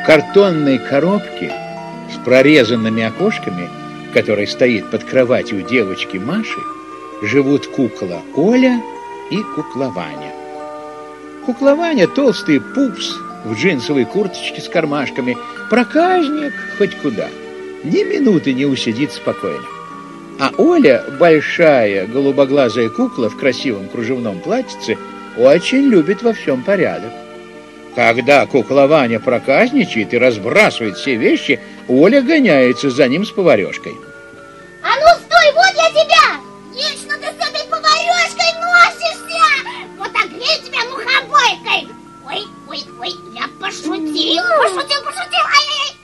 В картонной коробке с прорезанными окошками, которая стоит под кроватью девочки Маши, живут кукла Оля и кукла Ваня. Кукла Ваня толстый пупс в джинсовой курточке с кармашками, проказник хоть куда, ни минуты не усидит спокойно. А Оля, большая голубоглазая кукла в красивом кружевном платьице, очень любит во всем порядок. Когда кукла Ваня проказничает и разбрасывает все вещи, Оля гоняется за ним с поварешкой. А ну стой, вот я тебя! Вечно ты с этой поварешкой носишься! Вот огрею тебя мухобойкой! Ой, ой, ой, я пошутил, пошутил, пошутил! Ай-яй-яй!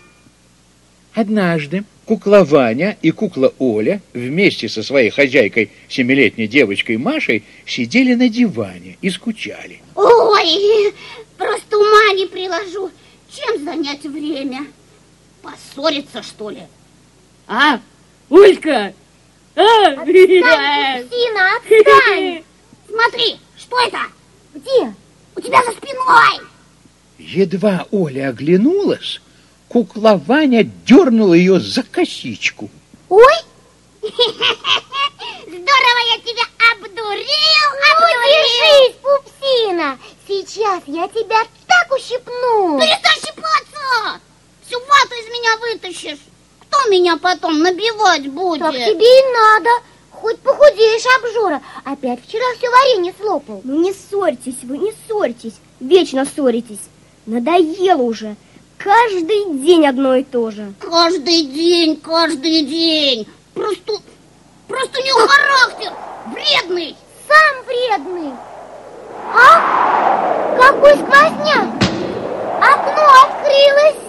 Однажды кукла Ваня и кукла Оля вместе со своей хозяйкой, семилетней девочкой Машей, сидели на диване и скучали. Ой, просто ума не приложу. Чем занять время? Поссориться, что ли? А, Улька! А, Отстань, Сина, отстань! Смотри, что это? Где? У тебя за спиной! Едва Оля оглянулась, кукла Ваня дернула ее за косичку. Ой! Здорово я тебя обдурил, обдурил! Держись, пупсина! Сейчас я тебя так ущипну! Перестань щипаться! Всю вату из меня вытащишь. Кто меня потом набивать будет? Так тебе и надо. Хоть похудеешь, обжора. Опять вчера все варенье слопал. Ну не ссорьтесь вы, не ссорьтесь. Вечно ссоритесь. Надоело уже. Каждый день одно и то же. Каждый день, каждый день. Просто, просто у него характер вредный. Сам вредный. А? Какой сквозняк! Окно открылось.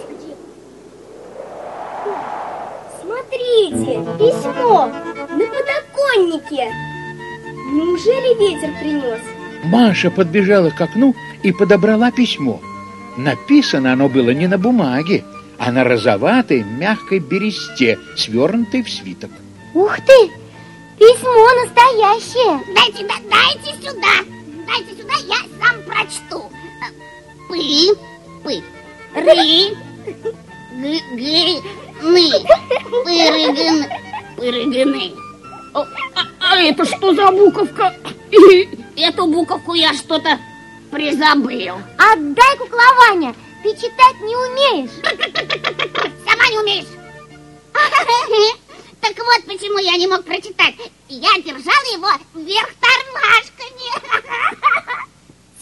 Смотрите, письмо на подоконнике. Неужели ветер принес? Маша подбежала к окну и подобрала письмо. Написано оно было не на бумаге, а на розоватой мягкой бересте, свернутой в свиток. Ух ты! Письмо настоящее. Дайте, да, дайте сюда. Дайте сюда, я сам прочту. Пы, пы, ры, г, г, ны, пырыгын, пырыгыны. А, а, это что за буковка? Эту буковку я что-то призабыл. Отдай, кукла Ваня. Ты читать не умеешь. Сама не умеешь. Так вот почему я не мог прочитать. Я держала его вверх тормашками.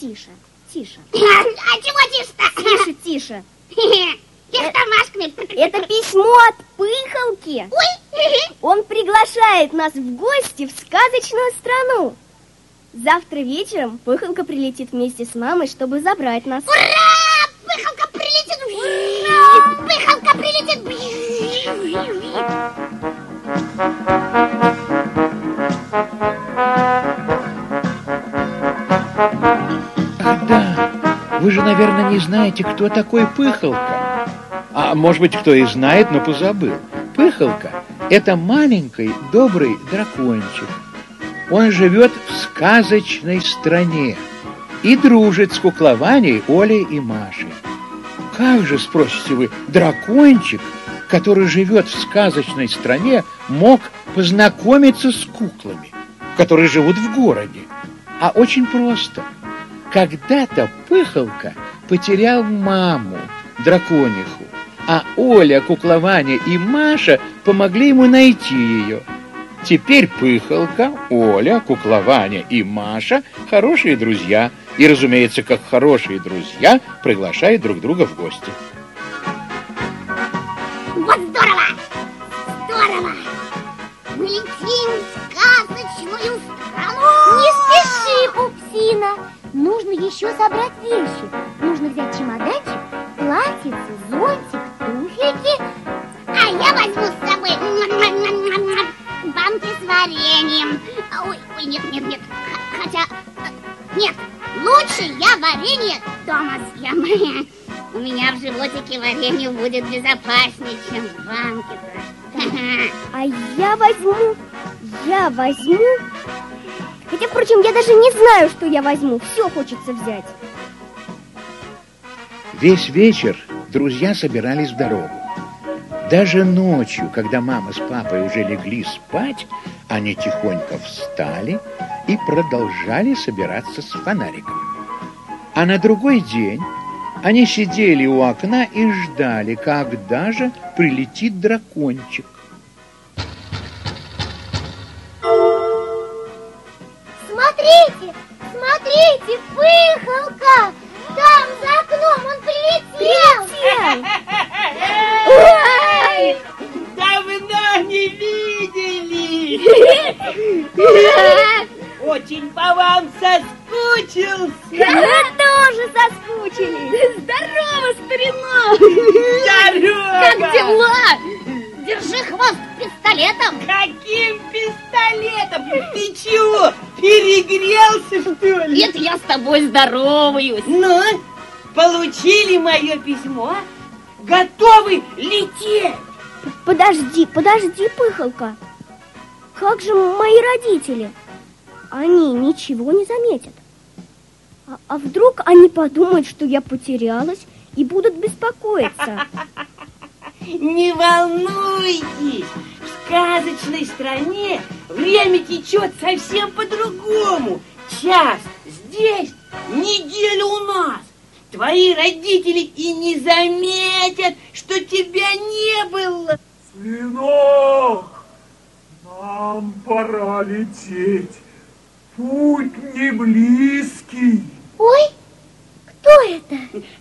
Тише, тише, А чего тише-то? тише, тише. Вверх тормашками. Это письмо от Пыхалки. Ой, Он приглашает нас в гости в сказочную страну. Завтра вечером Пыхалка прилетит вместе с мамой, чтобы забрать нас. ура! Пыхалка прилетит. Ура! Пыхалка прилетит. Ах, да, вы же, наверное, не знаете, кто такой Пыхалка. А может быть, кто и знает, но позабыл. Пыхалка – это маленький добрый дракончик. Он живет в сказочной стране и дружит с куклованей Олей и Машей. Как же, спросите вы, дракончик, который живет в сказочной стране, мог познакомиться с куклами, которые живут в городе? А очень просто. Когда-то Пыхалка потерял маму, дракониху, а Оля, Куклованя и Маша помогли ему найти ее. Теперь Пыхалка, Оля, Куклованя и Маша хорошие друзья. И, разумеется, как хорошие друзья, приглашают друг друга в гости. Вот здорово! Здорово! Мы летим в сказочную страну! Не спеши, пупсина. Нужно еще собрать вещи. Нужно взять чемоданчик, платьице, зонтик, туфельки. А я возьму с собой банки с вареньем. Ой, ой, нет, нет, нет. Хотя, э, нет, лучше я варенье дома съем. Меня в животике варенье будет безопаснее, чем в банке. А я возьму, я возьму... Хотя, впрочем, я даже не знаю, что я возьму. Все хочется взять. Весь вечер друзья собирались в дорогу. Даже ночью, когда мама с папой уже легли спать, они тихонько встали и продолжали собираться с фонариком. А на другой день они сидели у окна и ждали, когда же прилетит дракончик. Смотрите, смотрите, пыхалка! Там за окном он прилетел! Ой! Давно не видели! Очень по вам соскучился! Мы тоже соскучились! Здорово, старина! Здорово! Как дела? Держи хвост пистолетом. Каким пистолетом? Ты чего, перегрелся, что ли? Это я с тобой здороваюсь. Ну, получили мое письмо? Готовы лететь? Подожди, подожди, пыхалка. Как же мои родители? Они ничего не заметят. А, а вдруг они подумают, что я потерялась и будут беспокоиться? Не волнуйтесь, в сказочной стране время течет совсем по-другому. Час здесь, неделя у нас. Твои родители и не заметят, что тебя не было. Сынок, нам пора лететь. Путь не близкий. Ой, кто это?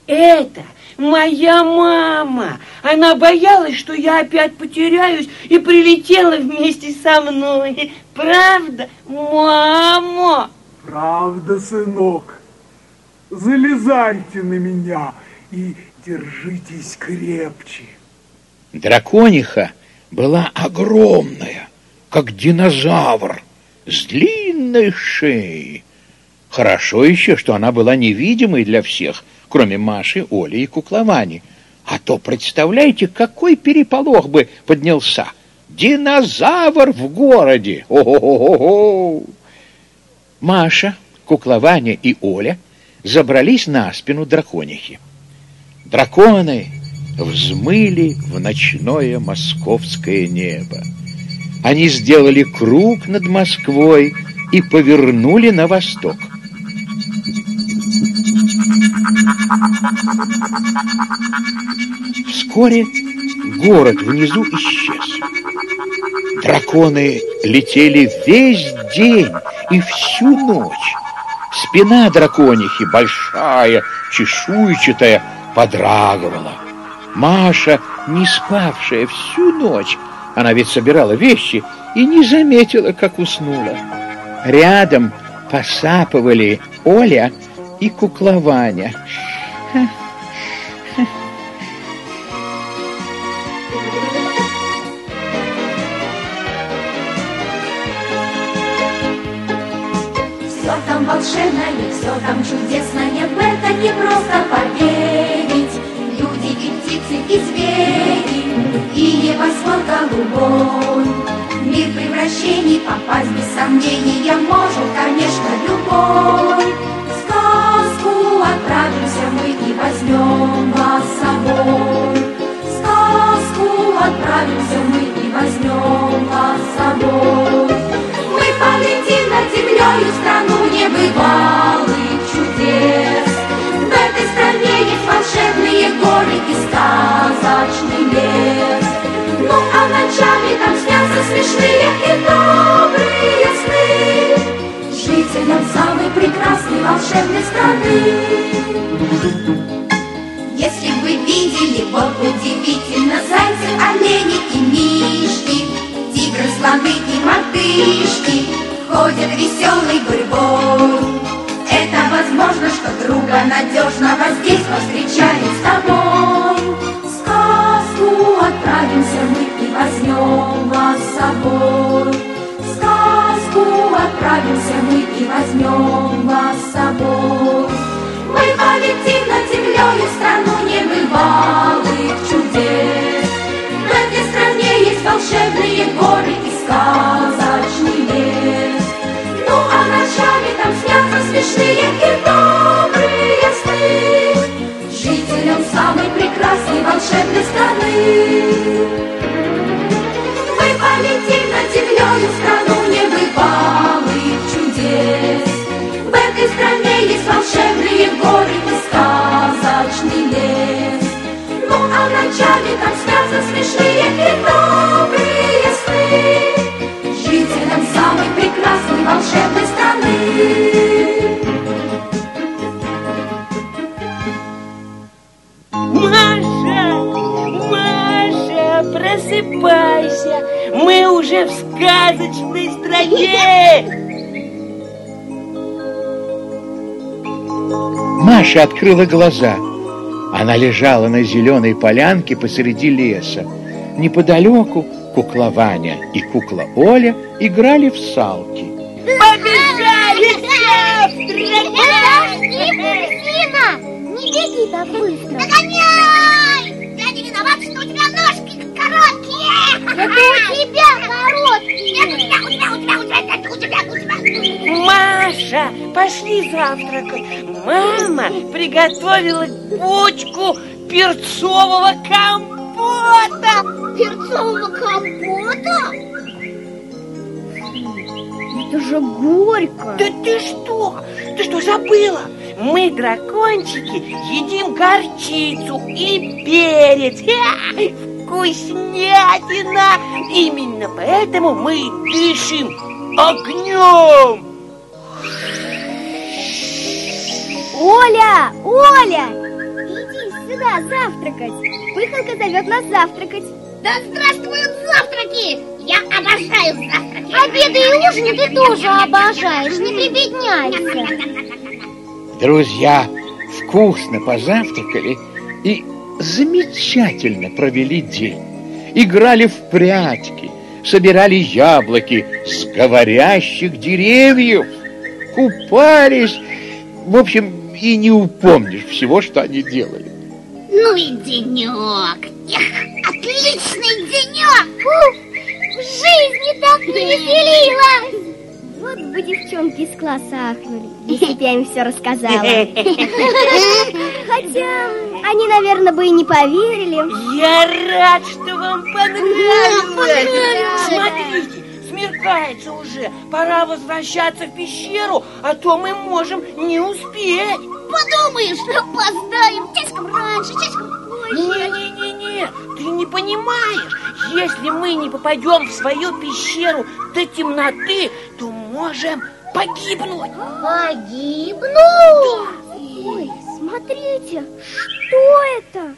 Это моя мама. Она боялась, что я опять потеряюсь и прилетела вместе со мной. Правда, мама? Правда, сынок. Залезайте на меня и держитесь крепче. Дракониха была огромная, как динозавр, с длинной шеей. Хорошо еще, что она была невидимой для всех, кроме Маши, Оли и Кукловани. А то представляете, какой переполох бы поднялся. Динозавр в городе! О-хо-хо-хо! Маша, Куклованя и Оля забрались на спину драконихи. Драконы взмыли в ночное московское небо. Они сделали круг над Москвой и повернули на восток. Вскоре город внизу исчез. Драконы летели весь день и всю ночь. Спина драконихи, большая, чешуйчатая, подрагивала. Маша, не спавшая всю ночь, она ведь собирала вещи и не заметила, как уснула. Рядом посапывали Оля и куклованя. Все там волшебное, все там чудесное, в это не просто поверить. И птицы, и звери, и небосвод голубой. В мир превращений попасть без сомнения может, конечно, любой. В сказку отправимся мы и возьмем вас с собой. Смешные и добрые сны Жителям самой прекрасной волшебной страны. Если вы видели, вот удивительно, зайцы, олени и мишки, тигры, слоны и мартышки ходят веселой гурьбой. Это возможно, что друга надежного здесь повстречаем с тобой. Сказку и возьмем вас с собой. В сказку отправимся мы и возьмем вас с собой. Мы полетим над землею в страну небывалых чудес. В этой стране есть волшебные горы и сказочный лес. Ну а ночами там снятся смешные и добрые сны Жителям самой прекрасной летим над землею в страну небывалых чудес. В этой стране есть волшебные горы и сказочный лес. Ну а ночами там снятся смешные и добрые сны. Жителям самой прекрасной волшебной страны. Маша, Маша, просыпайся мы уже в сказочной стране. Маша открыла глаза. Она лежала на зеленой полянке посреди леса. Неподалеку кукла Ваня и кукла Оля играли в салки. Побежали Подожди! Пупсина! Не беги так быстро. Пошли завтракать. Мама приготовила бочку перцового компота. Перцового компота? Это же горько. Да ты что? Ты что, забыла? Мы, дракончики, едим горчицу и перец. Ха! Вкуснятина! Именно поэтому мы дышим огнем. Оля, Оля, иди сюда завтракать. Пыхалка зовет нас завтракать. Да здравствуют завтраки! Я обожаю завтраки! Обеды и ужины ты тоже обожаешь, не прибедняйся. Друзья вкусно позавтракали и замечательно провели день. Играли в прятки, собирали яблоки с говорящих деревьев, купались. В общем, и не упомнишь всего, что они делали. Ну и денек! Эх, отличный денек! В жизни так не веселилась. Вот бы девчонки из класса ахнули, если бы я им все рассказала. Хотя они, наверное, бы и не поверили. Я рад, что вам понравилось. понравилось. Смотрите, смеркается уже. Пора возвращаться в пещеру, а то мы можем не успеть. Подумаешь, опоздаем часиком раньше, часиком позже. Не-не-не-не, ты не понимаешь. Если мы не попадем в свою пещеру до темноты, то можем погибнуть. Погибнуть? Ой, смотрите, что это?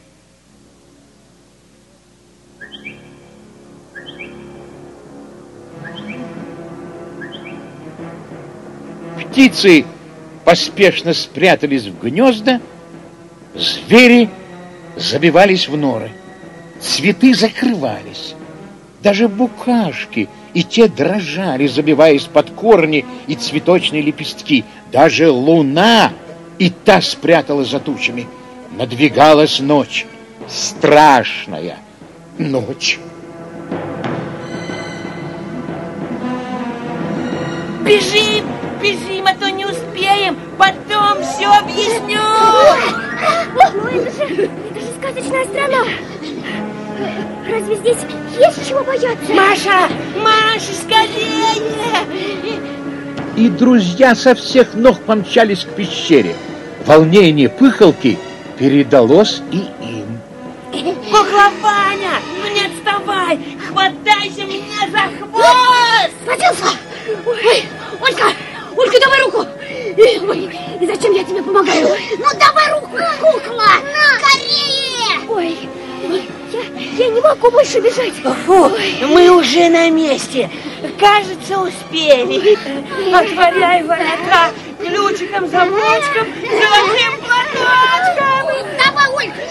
Птицы поспешно спрятались в гнезда, звери забивались в норы, цветы закрывались. Даже букашки и те дрожали, забиваясь под корни и цветочные лепестки. Даже луна и та спряталась за тучами. Надвигалась ночь, страшная ночь. Бежим, бежим, а то не успеем. Потом все объясню. Ну это же, это же сказочная страна. Разве здесь есть чего бояться? Маша, Маша, скорее! И друзья со всех ног помчались к пещере. Волнение пыхалки передалось и им. Кукла Ваня, ну не отставай! Хватайся меня за хвост! Схватился! Ой, Олька, Олька, давай руку! Ой, и зачем я тебе помогаю? Ну давай руку, кукла! Скорее! Ой, я, я не могу больше бежать. Фу, мы уже на месте. Кажется, успели. Отворяй ворота ключиком, замочком, золотым платочком. Давай, Олька!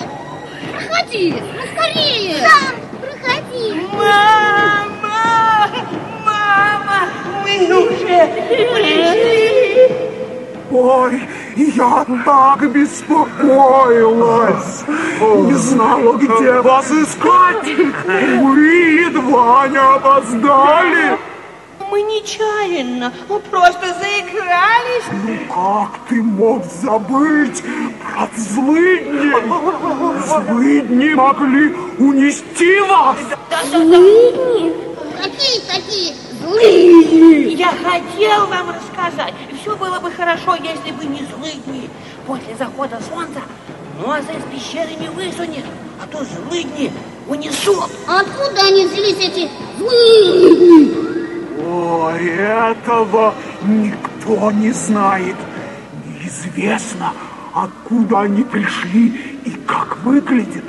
Проходи, ну скорее! Сам проходи. Мама! Мама! Мы уже пришли! Ой, я так беспокоилась. Не знала, где вас искать. Вы едва не опоздали. Мы нечаянно, мы просто заигрались. Ну как ты мог забыть про злыдни? Злыдни могли унести вас. Какие такие злые? Я хотел вам рассказать. Все было бы хорошо, если бы не злыдни. После захода солнца носа из пещеры не высунет, а то злыдни унесут. А откуда они взялись, эти злые? О, этого никто не знает. Неизвестно, откуда они пришли и как выглядят.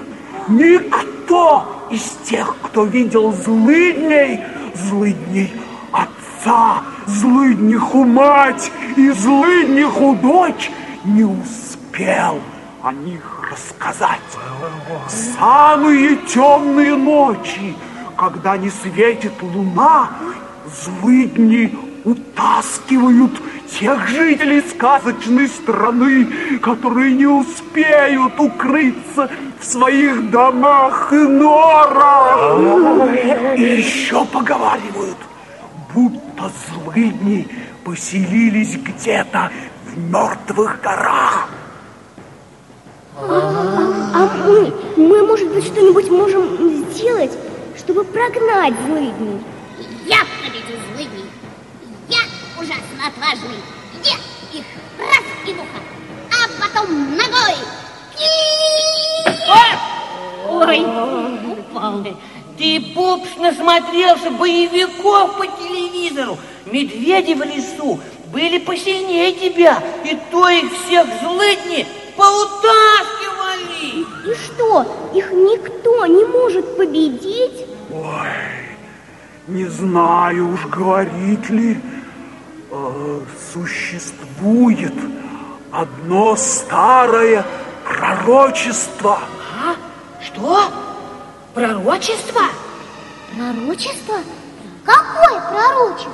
Никто из тех, кто видел злыдней, злыдней отца, злыдниху мать и злыдниху дочь, не успел о них рассказать. Самые темные ночи, когда не светит луна, злыдни утаскивают тех жителей сказочной страны, которые не успеют укрыться в своих домах и норах. И еще поговаривают, будто злыдни поселились где-то в мертвых горах. А мы, мы, может быть, что-нибудь можем сделать, чтобы прогнать злыдней? Я победю злыдней. Я ужасно отважный. Я их раз и в ухо, а потом ногой. Ой, упал. Ты, пупс, насмотрелся боевиков по телевизору. Медведи в лесу были посильнее тебя, и то их всех злыдни поутаскивали. И что, их никто не может победить? Ой, не знаю уж, говорить ли, э, существует одно старое пророчество. А? Что? Пророчество? Пророчество? Какое пророчество?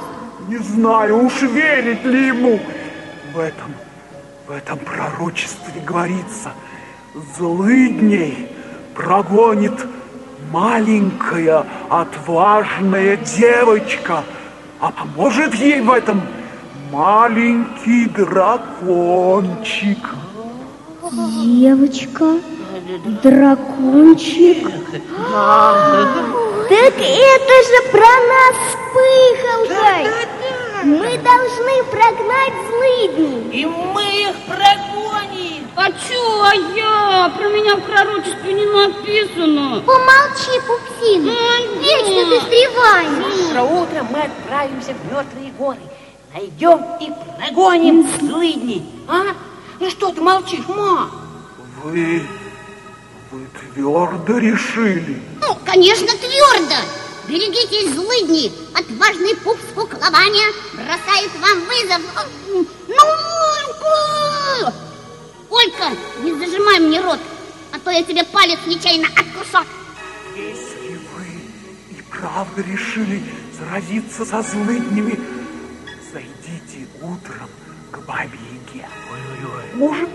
Не знаю уж, верить ли ему. В этом, в этом пророчестве говорится, злыдней прогонит маленькая отважная девочка, а поможет ей в этом маленький дракончик. Девочка, дракончик. Так это же про нас с Пыхалкой. Мы должны прогнать злыдней. И мы их прогоним. А чё, а я? Про меня в пророчестве не написано. Помолчи, Пупсина. Вечно ты встреваешь. Завтра утром мы отправимся в мертвые горы. Найдем и прогоним злыдней. А? Ну что ты молчишь, ма? Вы, вы твердо решили? Ну, конечно, твердо. Берегитесь злыдни. Отважный пуп с куклования бросает вам вызов. Ну, Олька! Не зажимай мне рот, а то я тебе палец нечаянно откушу. Если вы и правда решили заразиться со злыднями, зайдите утром к бабе Яге. Может,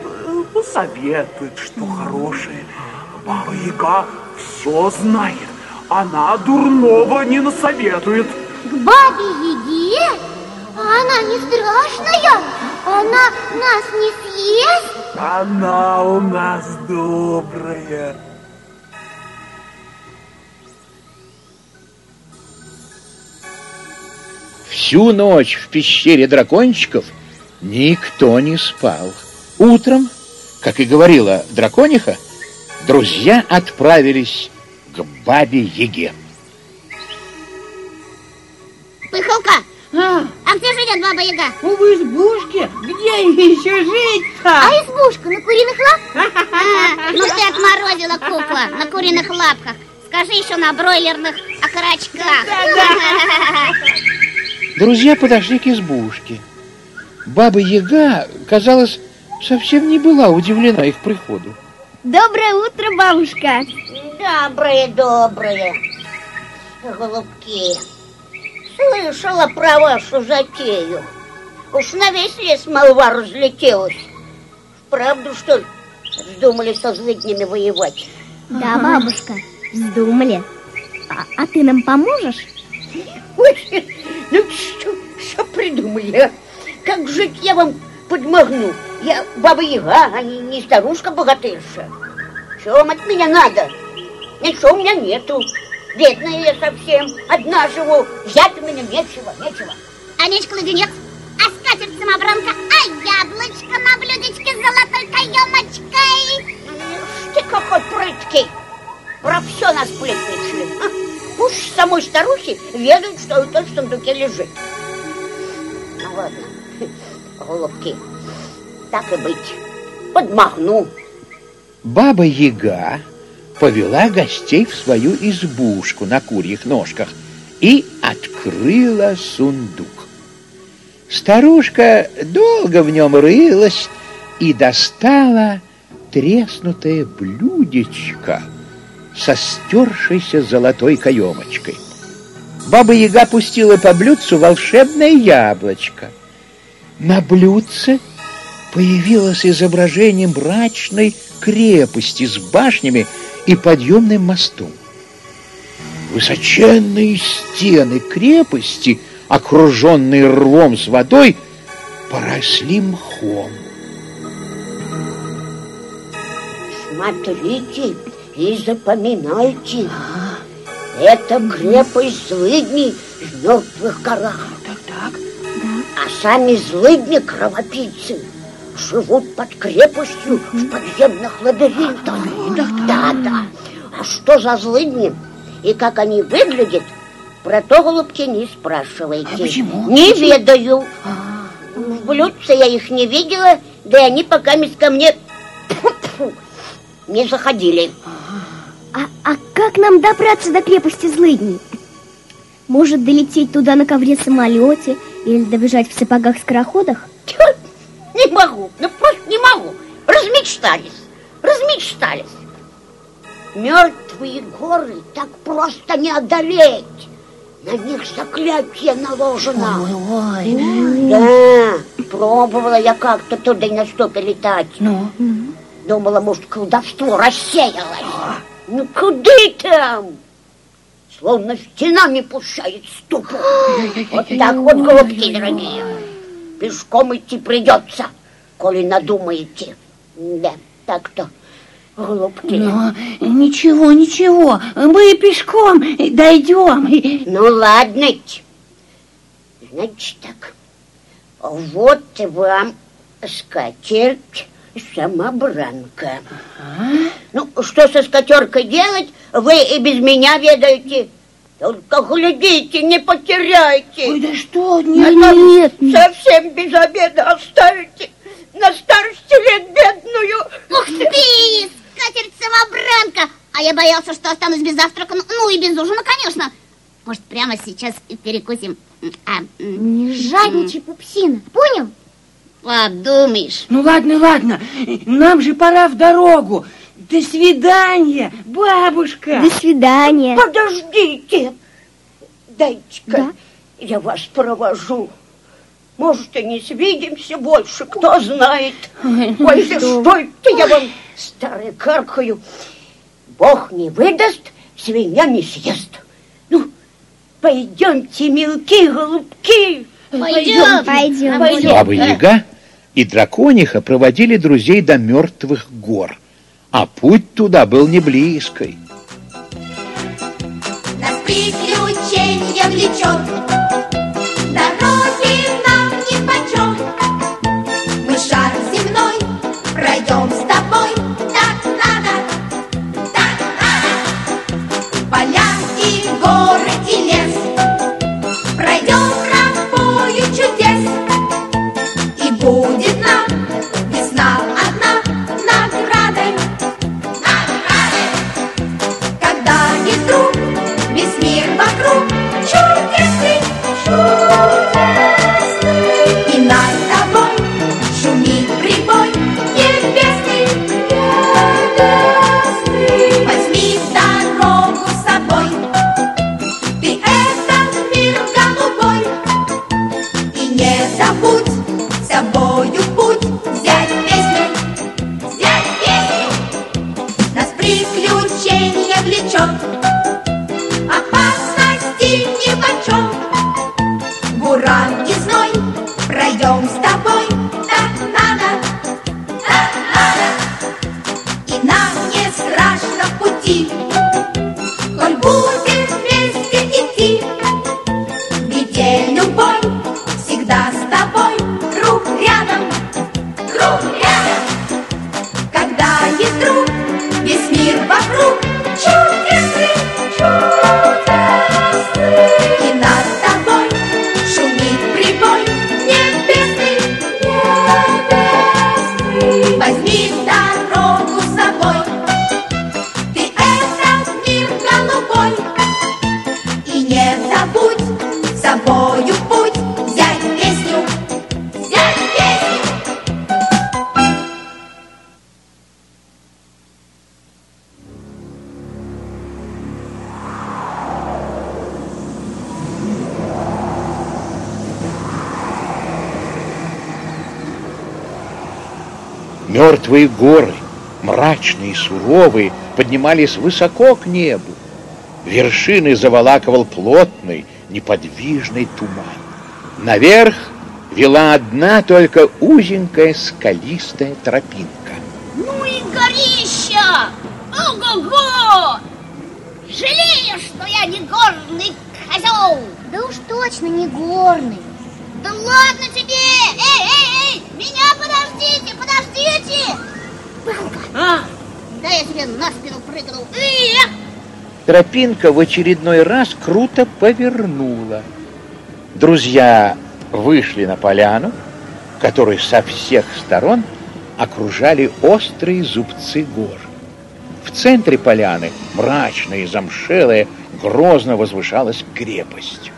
посоветует, что хорошее. Баба Яга все знает. Она дурного не насоветует. К бабе Яге? А она не страшная? Она нас не съест? Она у нас добрая. Всю ночь в пещере дракончиков никто не спал. Утром, как и говорила дракониха, друзья отправились к бабе Яге. Пыхалка, А, а где живет баба Яга? ну в избушке? Где еще жить-то? А избушка на куриных лапках? А, ну ты отморозила кукла на куриных лапках. Скажи еще на бройлерных окорочках. Друзья подошли к избушке. Баба Яга, казалось, совсем не была удивлена их приходу. Доброе утро, бабушка. Добрые, добрые, голубки. Слышала про вашу затею. Уж на весь лес молва разлетелась. Правду, что ли, вздумали со злыднями воевать? Да, бабушка, вздумали. А, а ты нам поможешь? Ой, ну что, что придумали, а? Как жить я вам подмогну? Я баба Яга, а не, не старушка-богатырша. Что вам от меня надо? Ничего у меня нету. Бедная я совсем. Одна живу. Взять у меня нечего, нечего. А меч кладенец, а скатерть самобранка, а яблочко на блюдечке с золотой каемочкой. Ишь Ты какой прыткий. про все насплетничали. А? Уж самой старухи ведают, что это в сундуке лежит. Ну ладно, голубки, так и быть, подмахну. Баба Яга повела гостей в свою избушку на курьих ножках и открыла сундук. Старушка долго в нем рылась и достала треснутое блюдечко со стершейся золотой каемочкой. Баба Яга пустила по блюдцу волшебное яблочко. На блюдце появилось изображение мрачной крепости с башнями и подъемным мостом. Высоченные стены крепости, окруженные рвом с водой, поросли мхом. Смотрите и запоминайте. Это крепость злыдней в мертвых горах. Так, так. А сами злыдни кровопийцы живут под крепостью в подземных лабиринтах. Да, да. А что за злыдни и как они выглядят, про то, голубки, не спрашивайте. А почему? Не ведаю. В блюдце я их не видела, да и они пока ко мне не заходили. А, а как нам добраться до крепости злыдней? Может, долететь туда на ковре-самолете или добежать в сапогах-скороходах? Тьфу, Не могу, ну просто не могу. Размечтались, размечтались. Мертвые горы так просто не одолеть. На них заклятие наложено. Ой, ой. Да, пробовала я как-то туда и на стопе летать. Ну, Думала, может, колдовство рассеялось. Ну, куда там? Словно стена не пущает ступу. Вот так вот, голубки дорогие. Пешком идти придется, коли надумаете. Да, так-то, голубки. ну, ничего, ничего. Мы пешком дойдем. Ну, ладно. Значит так, вот вам скатерть самобранка. Ну, что со скатеркой делать, вы и без меня ведаете. Только глядите, не потеряйте. Ой, да что? А Нет, то нет, совсем без обеда оставите на старости лет бедную. Ух ты, скатерть-самобранка! А я боялся, что останусь без завтрака, ну, ну и без ужина, конечно. Может, прямо сейчас и перекусим? А, Не жадничай, пупсина, понял? подумаешь. Ну ладно, ладно. Нам же пора в дорогу. До свидания, бабушка. До свидания. Подождите. Дайте-ка, Да? я вас провожу. Может, и не свидимся больше, кто знает. Ой, Ой, да что это я вам, старый каркаю. Бог не выдаст, свинья не съест. Ну, пойдемте, мелкие голубки. Пойдем. Пойдем. Баба Яга и дракониха проводили друзей до мертвых гор, а путь туда был не близкой. Нас влечет, Мертвые горы, мрачные и суровые, поднимались высоко к небу. Вершины заволакивал плотный, неподвижный туман. Наверх вела одна только узенькая скалистая тропинка. Ну и горища! Ого-го! Жалею, что я не горный козел! Да уж точно не горный. Да ладно тебе! Эй, эй, эй! Меня подождите, подождите! Пылка, А, да я тебе на спину прыгнул. Эх! Тропинка в очередной раз круто повернула. Друзья вышли на поляну, которую со всех сторон окружали острые зубцы гор. В центре поляны, мрачная и замшелая, грозно возвышалась крепость.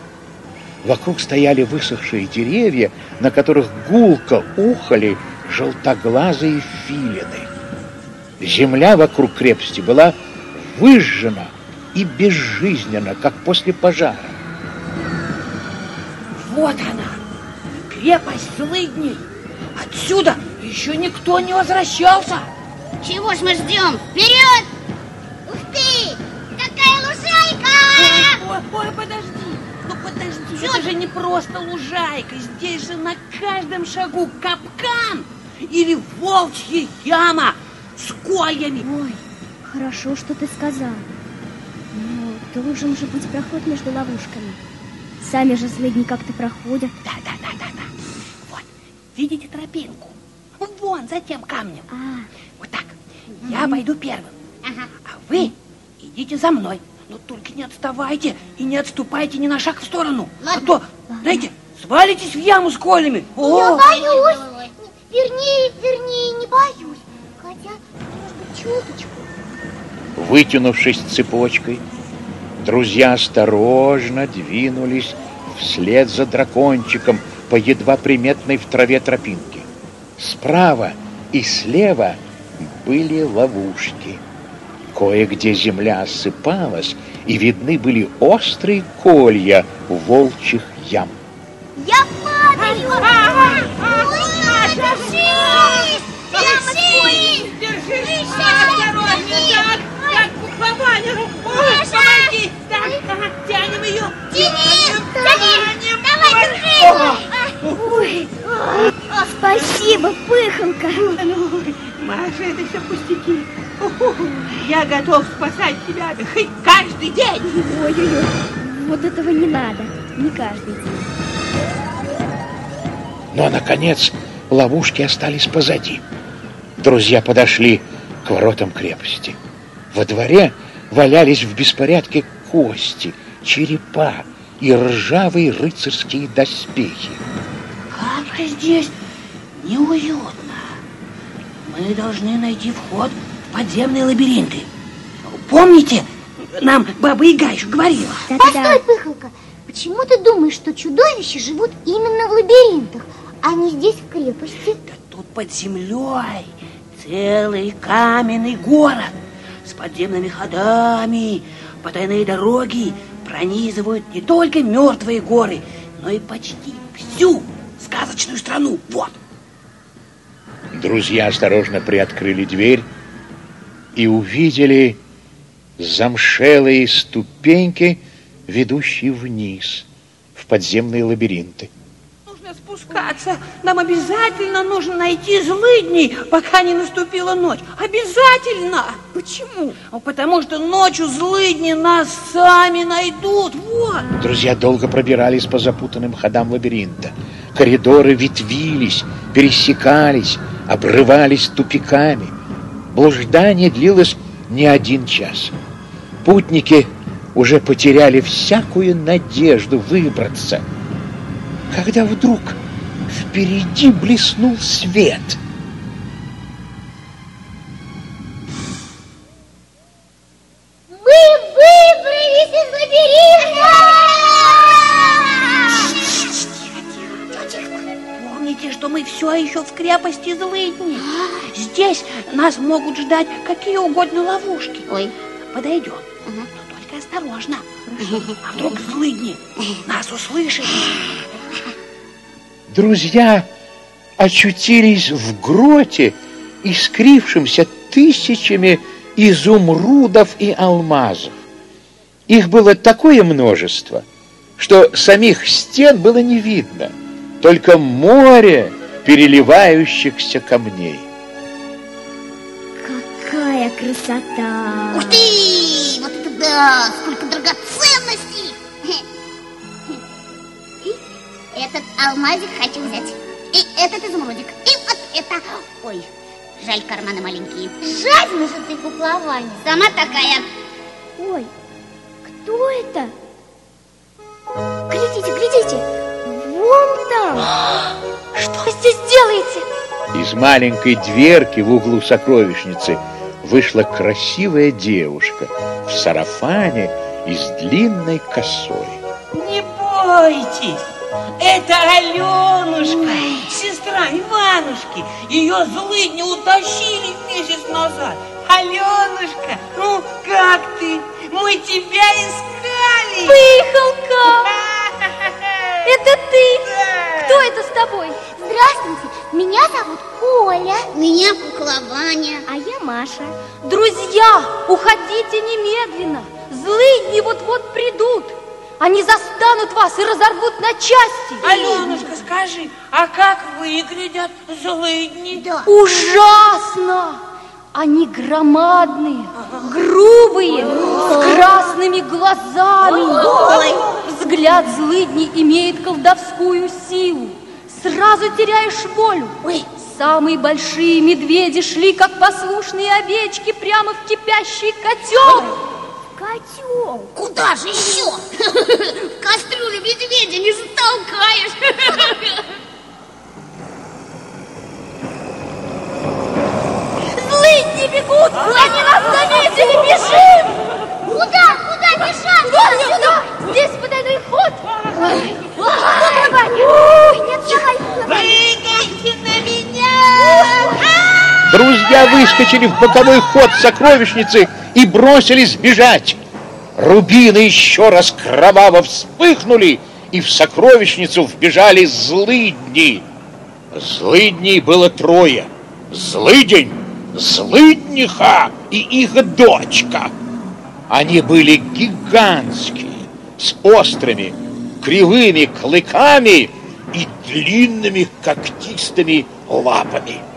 Вокруг стояли высохшие деревья, на которых гулко ухали желтоглазые филины. Земля вокруг крепости была выжжена и безжизненна, как после пожара. вот она, крепость злыдней. Отсюда еще никто не возвращался. Чего ж мы ждем? Вперед! Ух ты! Какая лужайка! Ой, ой, подожди, ну подожди, это же не просто лужайка, здесь же на каждом шагу капкан или волчья яма с кольями. Ой, хорошо, что ты сказал. Должен же быть проход между ловушками. Сами же злыдни как-то проходят. Да, да, да, да, да. Вот, видите тропинку? Вон за тем камнем. А, Вот так. Я пойду первым. А вы идите за мной. Но только не отставайте и не отступайте ни на шаг в сторону. А то, знаете, свалитесь в яму с колями. Я О, боюсь. Вернее, вернее, не боюсь. Хотя, может быть, чуточку. Вытянувшись цепочкой, друзья осторожно двинулись вслед за дракончиком по едва приметной в траве тропинке. Справа и слева были ловушки. Кое-где земля осыпалась, и видны были острые колья волчьих ям. Я падаю! Ой, держись! Держись! Держись, осторожнее, так, так, Ваня, помоги, так, тянем ее. Тяни! Тяни! Давай, держи! спасибо, пыхалка. Маша, это все пустяки. Я готов спасать тебя хоть каждый день. Ой-ой-ой, вот этого не надо. Не каждый день. Но, наконец, ловушки остались позади. Друзья подошли к воротам крепости. Во дворе валялись в беспорядке кости, черепа и ржавые рыцарские доспехи. Как здесь неуютно. Мы должны найти вход в подземные лабиринты. Помните, нам Баба Яга еще говорила? Да-да-да. Постой, Пыхалка, почему ты думаешь, что чудовища живут именно в лабиринтах, а не здесь, в крепости? Да тут под землей целый каменный город с подземными ходами, потайные дороги пронизывают не только мертвые горы, но и почти всю сказочную страну. Вот. Друзья осторожно приоткрыли дверь и увидели замшелые ступеньки, ведущие вниз, в подземные лабиринты. Спускаться. Нам обязательно нужно найти злыдней, пока не наступила ночь. Обязательно. Почему? Потому что ночью злыдни нас сами найдут. Вот. Друзья долго пробирались по запутанным ходам лабиринта. Коридоры ветвились, пересекались, обрывались тупиками. Блуждание длилось не один час. Путники уже потеряли всякую надежду выбраться, когда вдруг Впереди блеснул свет. Мы выбрались из лабиринта! Тихо, тихо, тихо. Помните, что мы все еще в крепости злыдни. А? Здесь нас могут ждать какие угодно ловушки. Ой. Подойдем. Но только осторожно. А вдруг злыдни нас услышит? Друзья очутились в гроте, искрившемся тысячами изумрудов и алмазов. Их было такое множество, что самих стен было не видно, только море переливающихся камней. Какая красота! Ух ты! Вот это да! Сколько драгоценностей! Этот алмазик хочу взять. И этот изумрудик. И вот это. Ой, жаль, карманы маленькие. Жадина же ты, куклование. Сама такая. Ой, кто это? Глядите, глядите, вон там. Что вы здесь делаете? Из маленькой дверки в углу сокровищницы вышла красивая девушка в сарафане и с длинной косой. Не бойтесь, это Аленушка, сестра Иванушки. Ее злыдни утащили месяц назад. Аленушка, ну как ты? Мы тебя искали. Пыхалка! Это ты? Кто это с тобой? Здравствуйте, меня зовут Оля. Меня Куклованя. А я Маша. Друзья, уходите немедленно. Злыдни вот-вот придут. Они застанут вас и разорвут на части. Аленушка, скажи, а как выглядят злыдни? Да. Ужасно! Они громадные, грубые, с красными глазами. Ой. Взгляд злыдни имеет колдовскую силу. Сразу теряешь волю. Ой. Самые большие медведи шли, как послушные овечки, прямо в кипящий котел. Котел. Куда же еще? В кастрюлю медведя не затолкаешь. Злыдни бегут! Они нас заметили! Бежим! Куда? Куда бежать? Вот сюда! Здесь потайной ход! Нет, давай, Прыгайте на меня! Друзья выскочили в боковой ход сокровищницы и бросились бежать. Рубины еще раз кроваво вспыхнули, и в сокровищницу вбежали злыдни. Злыдней было трое. Злыдень, злыдниха и их дочка. Они были гигантские, с острыми, кривыми клыками и длинными когтистыми лапами.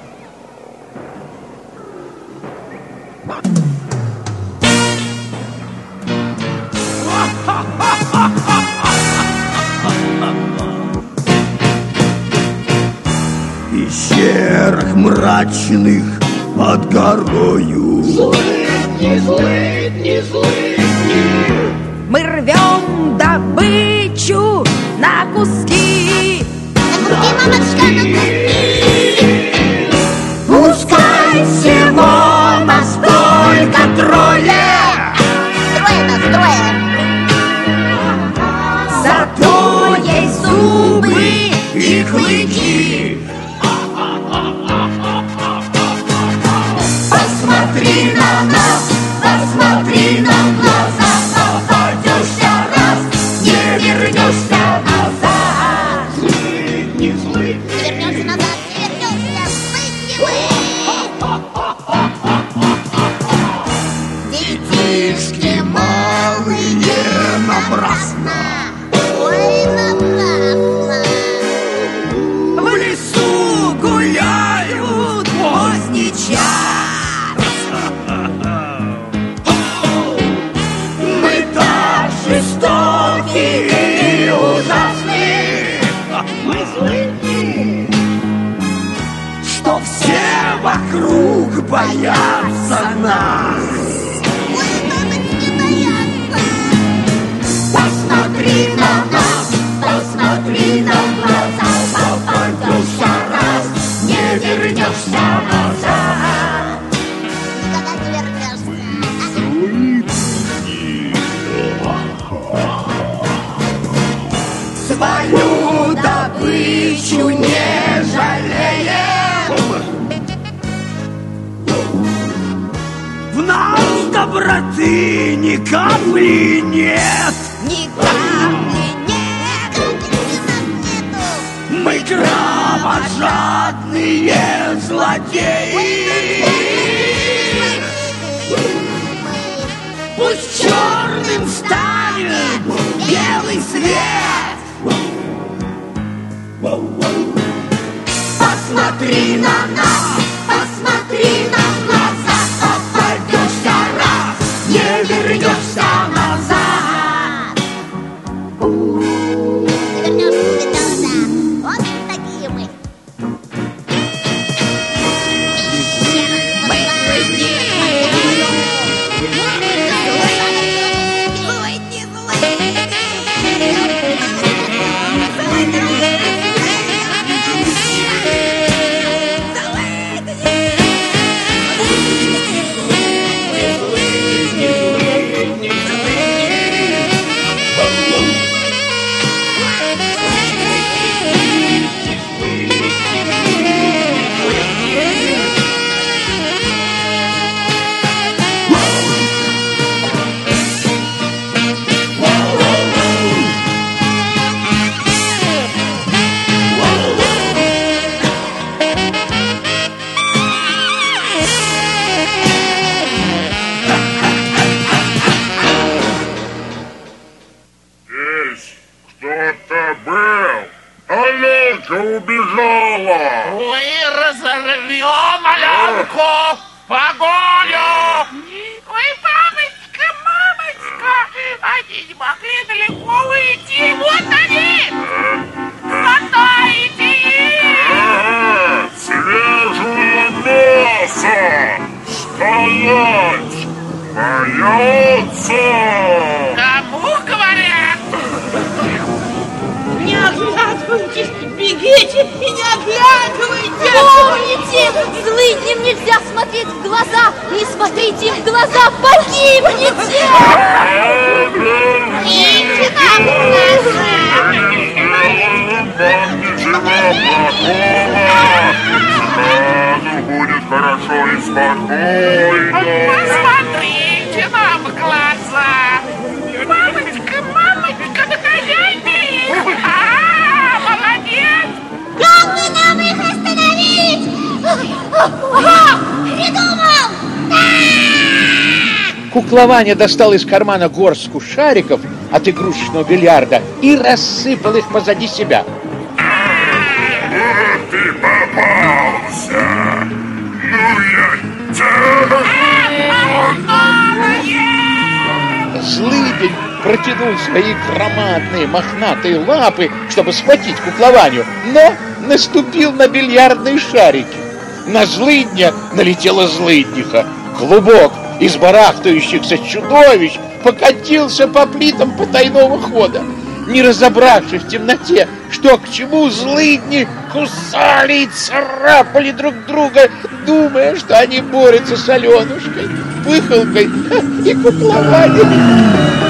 Пещерах мрачных под горою. Мы рвем добычу на куски. На куски, мамочка, на куски. Пускай всего нас только трое, Трое нас, трое. зато есть зубы и клыки. Боятся нас. Ой, боятся. Посмотри на нас, посмотри нам в глаза, попадешься раз, не вернешься назад. Свою добычу не доброты ни капли нет. Ни капли нет. Мы кровожадные злодеи. Пусть черным станет белый свет. Посмотри на нас, глаза, погибнете. Идите нам. Сразу будет хорошо и спокойно. Посмотрите нам в глаза! Мамочка, мамочка, догоняйте их! А, молодец! Как бы нам их остановить? Кукла Ваня достал из кармана горстку шариков от игрушечного бильярда и рассыпал их позади себя. Вот ты попался. Ну я тебя... Злыдень протянул свои громадные мохнатые лапы, чтобы схватить куклованию, но наступил на бильярдные шарики. На злыдня налетела злыдниха. Клубок из барахтающихся чудовищ покатился по плитам потайного хода. Не разобравшись в темноте, что к чему, злыдни кусали и царапали друг друга, думая, что они борются с Аленушкой, пыхалкой и куклованием.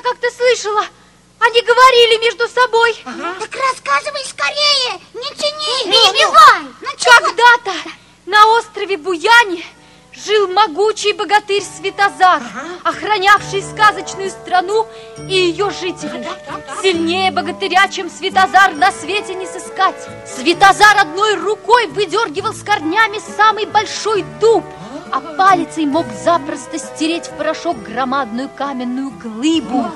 Я как-то слышала, они говорили между собой. Так рассказывай скорее, не тяни, перебивай. Ну чего? Когда-то на острове Буяне жил могучий богатырь Светозар, охранявший сказочную страну и ее жителей. Сильнее богатыря, чем Светозар, на свете не сыскать. Светозар одной рукой выдергивал с корнями самый большой дуб, а палицей мог запросто стереть в порошок громадную каменную глыбу.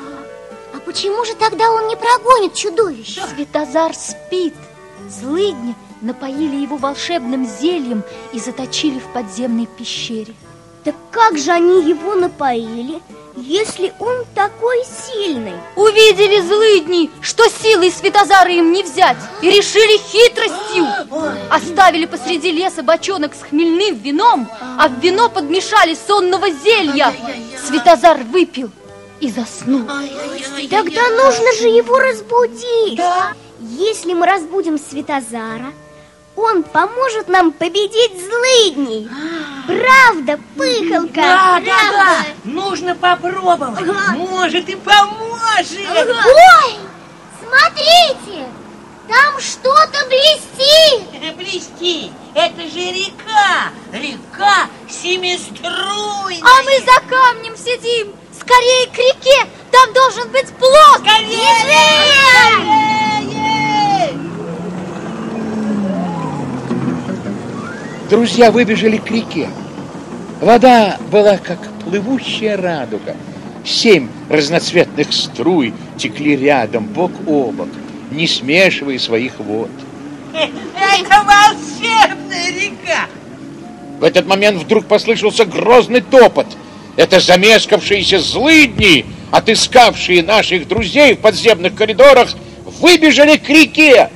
А почему же тогда он не прогонит чудовищ? Светозар спит. Злыдни напоили его волшебным зельем и заточили в подземной пещере. Так как же они его напоили? Если он такой сильный? Увидели злыдни, что силой Светозара им не взять, и решили хитростью. Оставили посреди леса бочонок с хмельным вином, а в вино подмешали сонного зелья. Светозар выпил и заснул. Тогда нужно же его разбудить. Если мы разбудим Светозара, он поможет нам победить злыдней. Правда, пыхалка? Да, да, да. Правда? Нужно попробовать. Может и поможет. Ой, смотрите, там что-то блестит. Блести. Это же река. Река семиструйная. А мы за камнем сидим. Скорее к реке, там должен быть плод. Скорее! Скорее! Друзья выбежали к реке. Вода была как плывущая радуга. Семь разноцветных струй текли рядом, бок о бок, не смешивая своих вод. Это волшебная река. В этот момент вдруг послышался грозный топот. Это замешкавшиеся злыдни, отыскавшие наших друзей в подземных коридорах, выбежали к реке.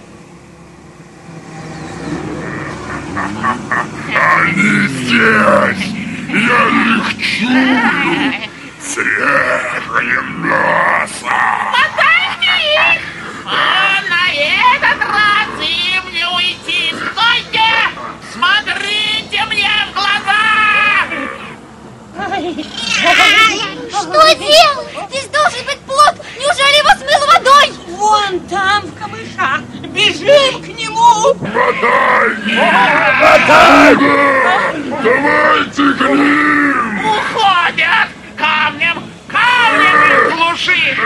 Они здесь! Я их чую! Свежее мясо! Хватайте их! А на этот раз им не уйти! Стойте! Смотрите мне в глаза! Что делать? Здесь должен быть плод. Неужели его смыло водой? Вон там, в камышах. Бежим к нему. Давайте к ним! Уходят! Камнем! Камнем их глуши!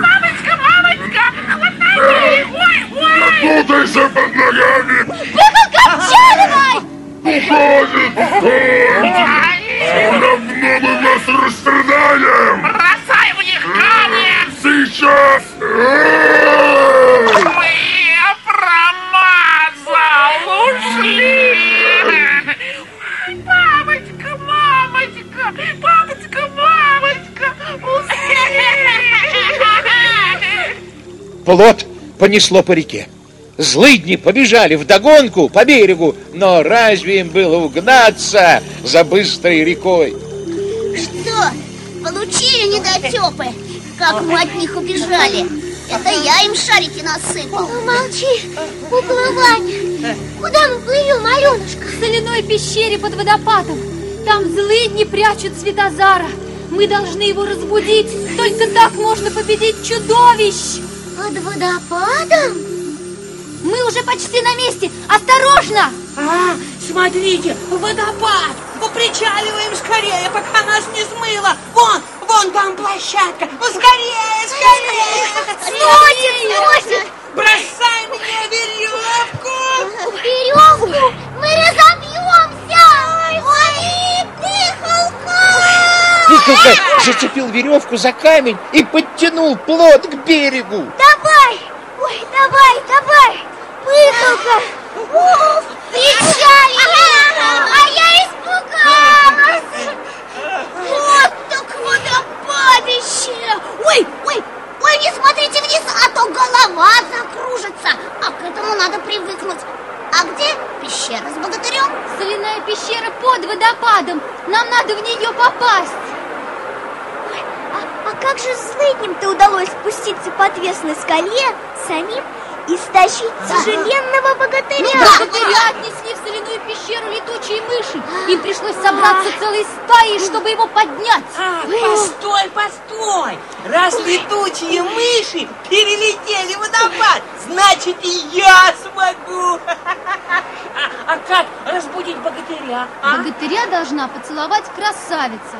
Мамочка, мамочка! Хватайте! Ой, ой! Путайся под ногами! Пыхалка, отчаливай! Уходит! Все равно мы вас расстрадаем! Бросай в них камни! Сейчас! Плот понесло по реке. Злыдни побежали вдогонку по берегу, но разве им было угнаться за быстрой рекой? Что, получили недотепы? Как мы от них убежали? Это я им шарики насыпал. Молчи, уплывань. Куда мы плывем, Аленушка? В соляной пещере под водопадом. Там злыдни прячут Светозара. Мы должны его разбудить. Только так можно победить чудовищ. Под водопадом? Мы уже почти на месте. Осторожно! А, смотрите, водопад. Попричаливаем скорее, пока нас не смыло. Вон, вон там площадка. Скорее, скорее. Носит, носит. Бросай мне веревку. Веревку? Мы разобьемся. Пыхалка зацепил веревку за камень и подтянул плот к берегу. Давай, ой, давай, давай. Уф, причали. А я испугалась. Вот так водопадище! Ой, ой, ой, не смотрите вниз, а то голова закружится. А к этому надо привыкнуть. А где пещера с богатырем? Соляная пещера под водопадом. Нам надо в нее попасть. Злыдням-то удалось спуститься по отвесной скале самим и стащить тяжеленного богатыря? Ну, богатыря отнесли в соляную пещеру летучие мыши. Им пришлось собраться целой стаей, чтобы его поднять. А, постой, постой! Раз летучие мыши перелетели водопад, значит и я смогу! А, а как разбудить богатыря? а? Богатыря должна поцеловать красавица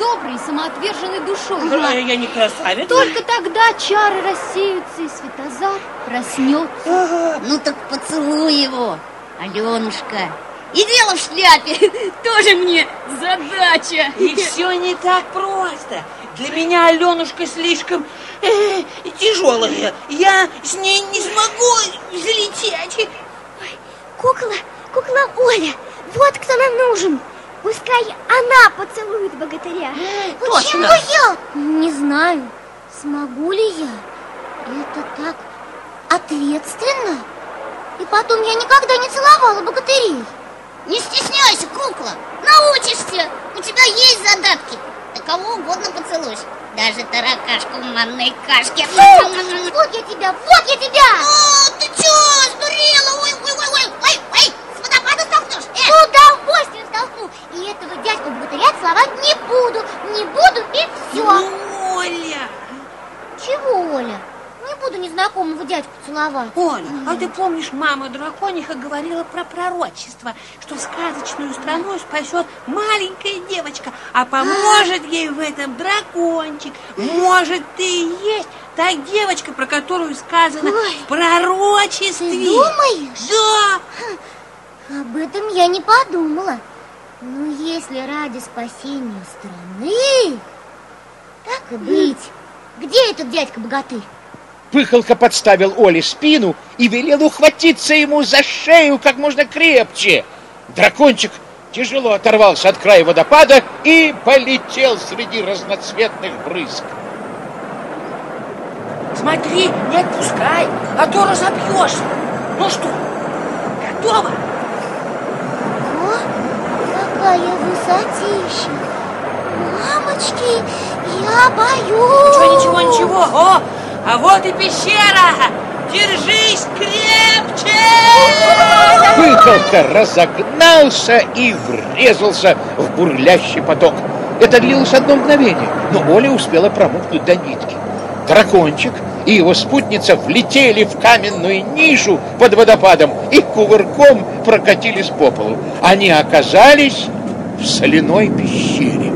доброй и самоотверженной душой. А, Я не красавец. Только тогда чары рассеются, и Светозар проснется. Ну так поцелуй его, Аленушка. И дело в шляпе тоже мне задача. И все не так просто. Для меня Аленушка слишком э, тяжелая. Я с ней не смогу взлететь. Кукла, кукла Оля, вот кто нам нужен. Пускай она поцелует богатыря. Почему я? Не знаю, смогу ли я. Это так ответственно. И потом я никогда не целовала богатырей. Не стесняйся, кукла, научишься. У тебя есть задатки. Ты кого угодно поцелуешь. Даже таракашку в манной кашке. Вот я тебя, вот я тебя! О, ты чё, сдурела? Ой, ой, ой, ой, ой, ой, столкнешь? Э. С удовольствием столкну. И этого дядьку богатыря целовать не буду. Не буду и все. Ну, Оля! Чего, Оля? Не буду незнакомого дядьку целовать. Оля, а ты помнишь, мама дракониха говорила про пророчество, что сказочную страну спасет маленькая девочка, а поможет ей в этом дракончик. Может, ты и есть та девочка, про которую сказано Ой, в пророчестве. Ты думаешь? Да. Об этом я не подумала. Но если ради спасения страны, так и быть. Где этот дядька-богатырь? Пыхалка подставил Оле спину и велел ухватиться ему за шею как можно крепче. Дракончик тяжело оторвался от края водопада и полетел среди разноцветных брызг. Смотри, не отпускай, а то разобьешься. Ну что, готово? О, какая высотища! Мамочки, я боюсь! Ничего, ничего, ничего. О, а вот и пещера. Держись крепче! Пыхалка разогнался и врезался в бурлящий поток. Это длилось одно мгновение, но Оля успела промокнуть до нитки. Дракончик и его спутница влетели в каменную нишу под водопадом и кувырком прокатились по полу. Они оказались в соляной пещере.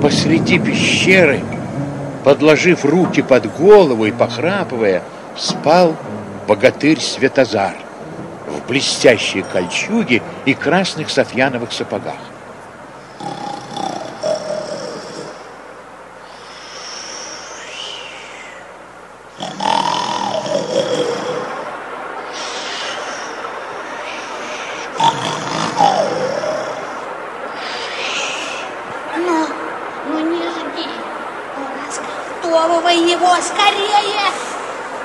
Посреди пещеры, подложив руки под голову и похрапывая, спал богатырь Светозар в блестящей кольчуге и красных софьяновых сапогах. Но, ну не жди. Расколдовывай его скорее!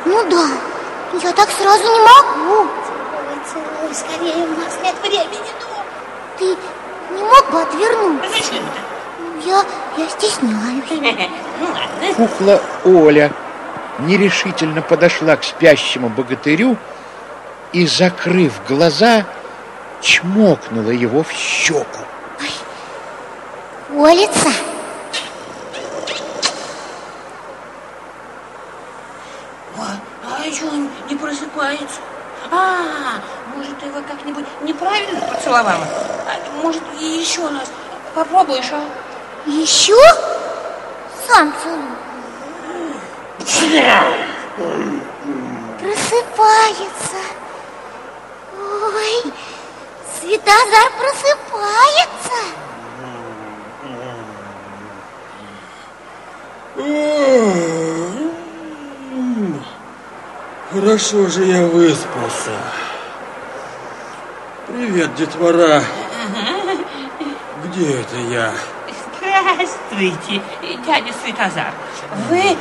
Ну да, я так сразу не могу. Целуй, целуй, скорее, у нас нет времени. Ты не мог бы отвернуть? А зачем это? Я, я стесняюсь. Ну ладно. Кукла Оля нерешительно подошла к спящему богатырю и, закрыв глаза, чмокнула его в щеку. Колется? А, а что он не просыпается? А, может, ты его как-нибудь неправильно поцеловала? А, может, еще раз попробуешь, а? Еще? Сам целуй. Просыпается. Ой, Светозар просыпается. Хорошо же я выспался. Привет, детвора. Где это я? Здравствуйте, дядя Светозар. Вы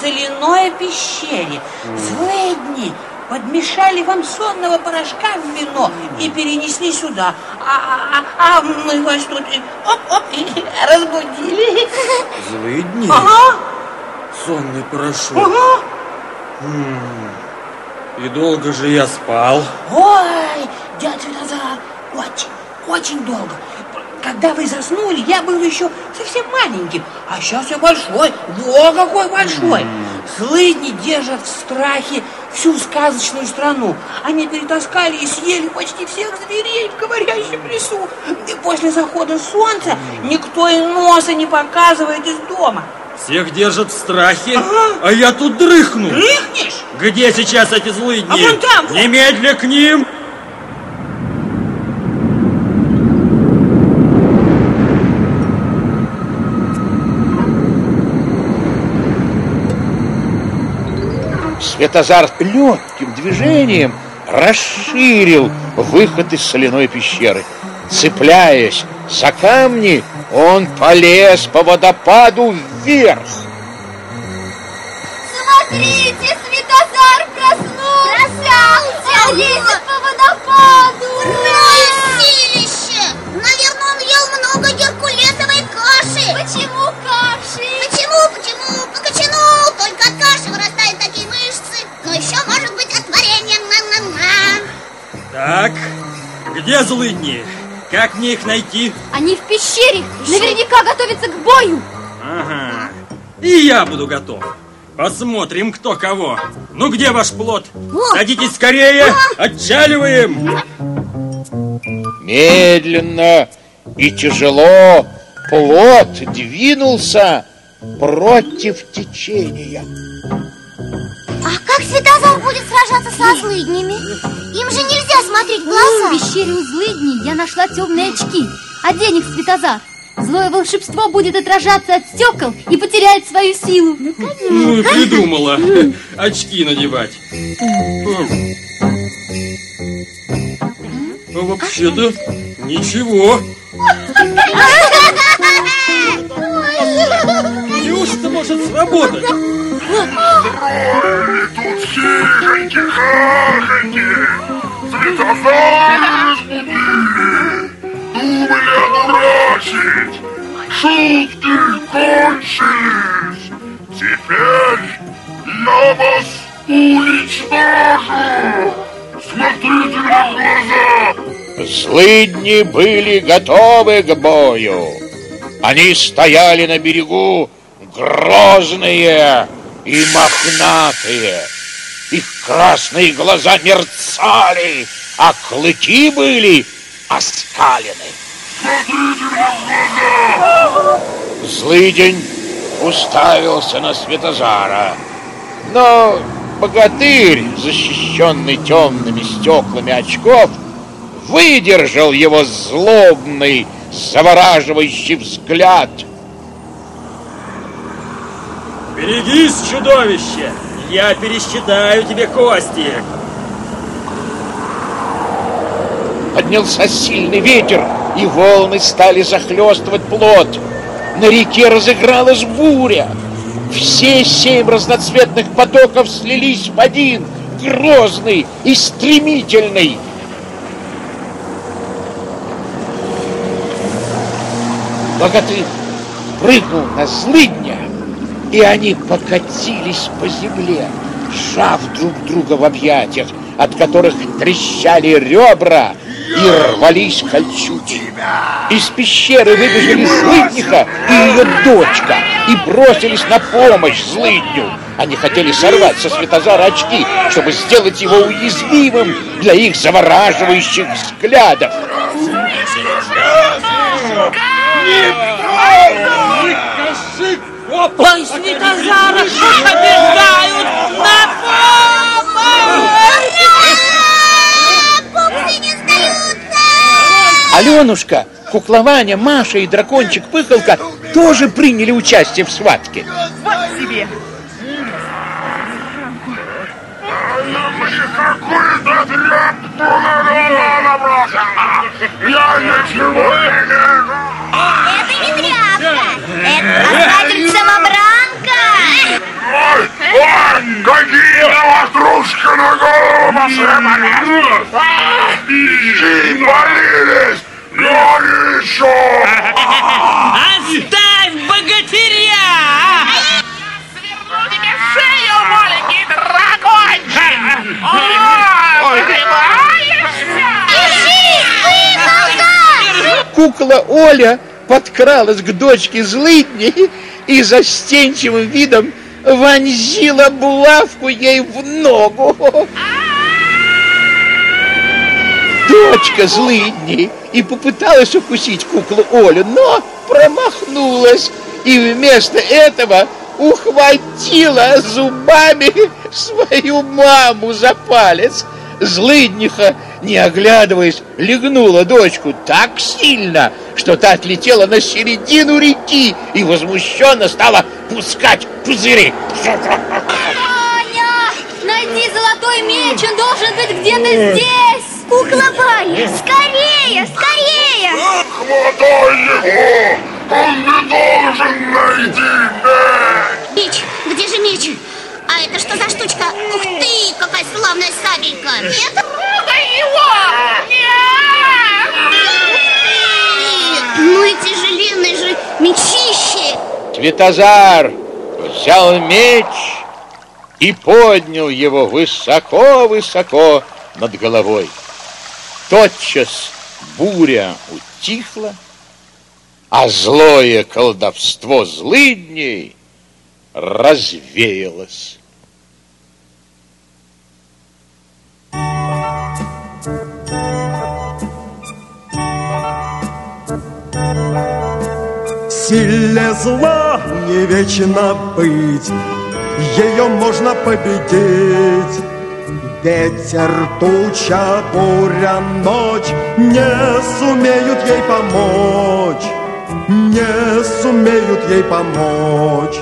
соляной пещере. Злые дни подмешали вам сонного порошка в вино и перенесли сюда. А, а- а мы вас тут оп-оп, разбудили. Злые дни. Ага, Сонный порошок. ага. И долго же я спал. Ой, дядя Светозар, очень, очень долго. Когда вы заснули, я был еще совсем маленьким, а сейчас я большой, во какой большой. Злыдни держат в страхе всю сказочную страну. Они перетаскали и съели почти всех зверей в говорящем лесу. И после захода солнца никто и носа не показывает из дома. Всех держат в страхе, Ага. а я тут дрыхну. Рыхнешь? Где сейчас эти злые дни? А вон там, вон. Немедля к ним! Светозар легким движением расширил выход из соляной пещеры. Цепляясь за камни, он полез по водопаду вверх. Смотрите, Светозар проснулся! Едет по водопаду! Ура! Силище! Наверное, он ел много геркулесовой каши. Почему каши? Почему, почему? По только от каши вырастают такие мышцы. Но еще может быть от варенья. На-на-на. Так, где злыдни? Как мне их найти? Они в пещере! Наверняка готовятся к бою! Ага. И я буду готов. Посмотрим, кто кого. Ну, где ваш плод? Садитесь скорее! Отчаливаем! Медленно и тяжело плот двинулся против течения. А как Светозар будет сражаться со злыднями? Им же нельзя смотреть в В глаза. пещере у злыдней я нашла темные очки. Одень их, Светозар. Злое волшебство будет отражаться от стекол и потеряет свою силу. Ну и придумала. Очки надевать. Хм. А вообще-то ничего. Неужто может сработать? Тут хихоньки, хахоньки, Светозар разбудили, думали одурачить, шутки кончились. Теперь я вас уничтожу. Смотрите мне в глаза. Злыдни были готовы к бою. Они стояли на берегу грозные и мохнатые. Их красные глаза мерцали, а клыки были оскалены. Злыдень уставился на Светозара. Но богатырь, защищенный темными стеклами очков, выдержал его злобный, завораживающий взгляд. Берегись, чудовище! Я пересчитаю тебе кости. Поднялся сильный ветер, и волны стали захлестывать плот. На реке разыгралась буря. Все семь разноцветных потоков слились в один, грозный и стремительный. Богатырь прыгнул на злыдня, и они покатились по земле, сжав друг друга в объятиях, от которых трещали ребра и рвались кольчуги. Из пещеры выбежали Злыдниха и ее дочка и бросились на помощь Злыдню. Они хотели сорвать со Светозара очки, чтобы сделать его уязвимым для их завораживающих взглядов. Ой, Светозара побеждают на помощь! Пупсы не сдаются! Аленушка, Куклованя, Маша и дракончик Пыхалка тоже приняли участие в схватке. Вот тебе! На. Я ничего не вижу. Это не тряпка! Это! Ой, ой, какие на вас ручки на голову посыпались. А, И болелись. Горячо. Оставь богатыря! Сверну тебе шею, маленький дракончик! Ой, боишься? Кукла Оля подкралась к дочке злыдней и застенчивым видом вонзила булавку ей в ногу. Дочка злыдней и попыталась укусить куклу Олю, но промахнулась и вместо этого ухватила зубами свою маму за палец. Злыдниха, не оглядываясь, легнула дочку так сильно, что та отлетела на середину реки и возмущенно стала пускать пузыри. Аня, найди золотой меч, он должен быть где-то здесь. Кукла Ваня, скорее, скорее! Хватай его! Он не должен найти меч! Меч! Где же меч? А это что за штучка? Ух ты, какая славная сабелька! Нет? Трогай его! Нет! Ну и тяжеленные же мечище! Светозар взял меч и поднял его высоко-высоко над головой. Тотчас буря утихла, а злое колдовство злыдней развеялось. Силе зла не вечно быть, ее можно победить. Ветер, туча, буря, ночь не сумеют ей помочь, не сумеют ей помочь.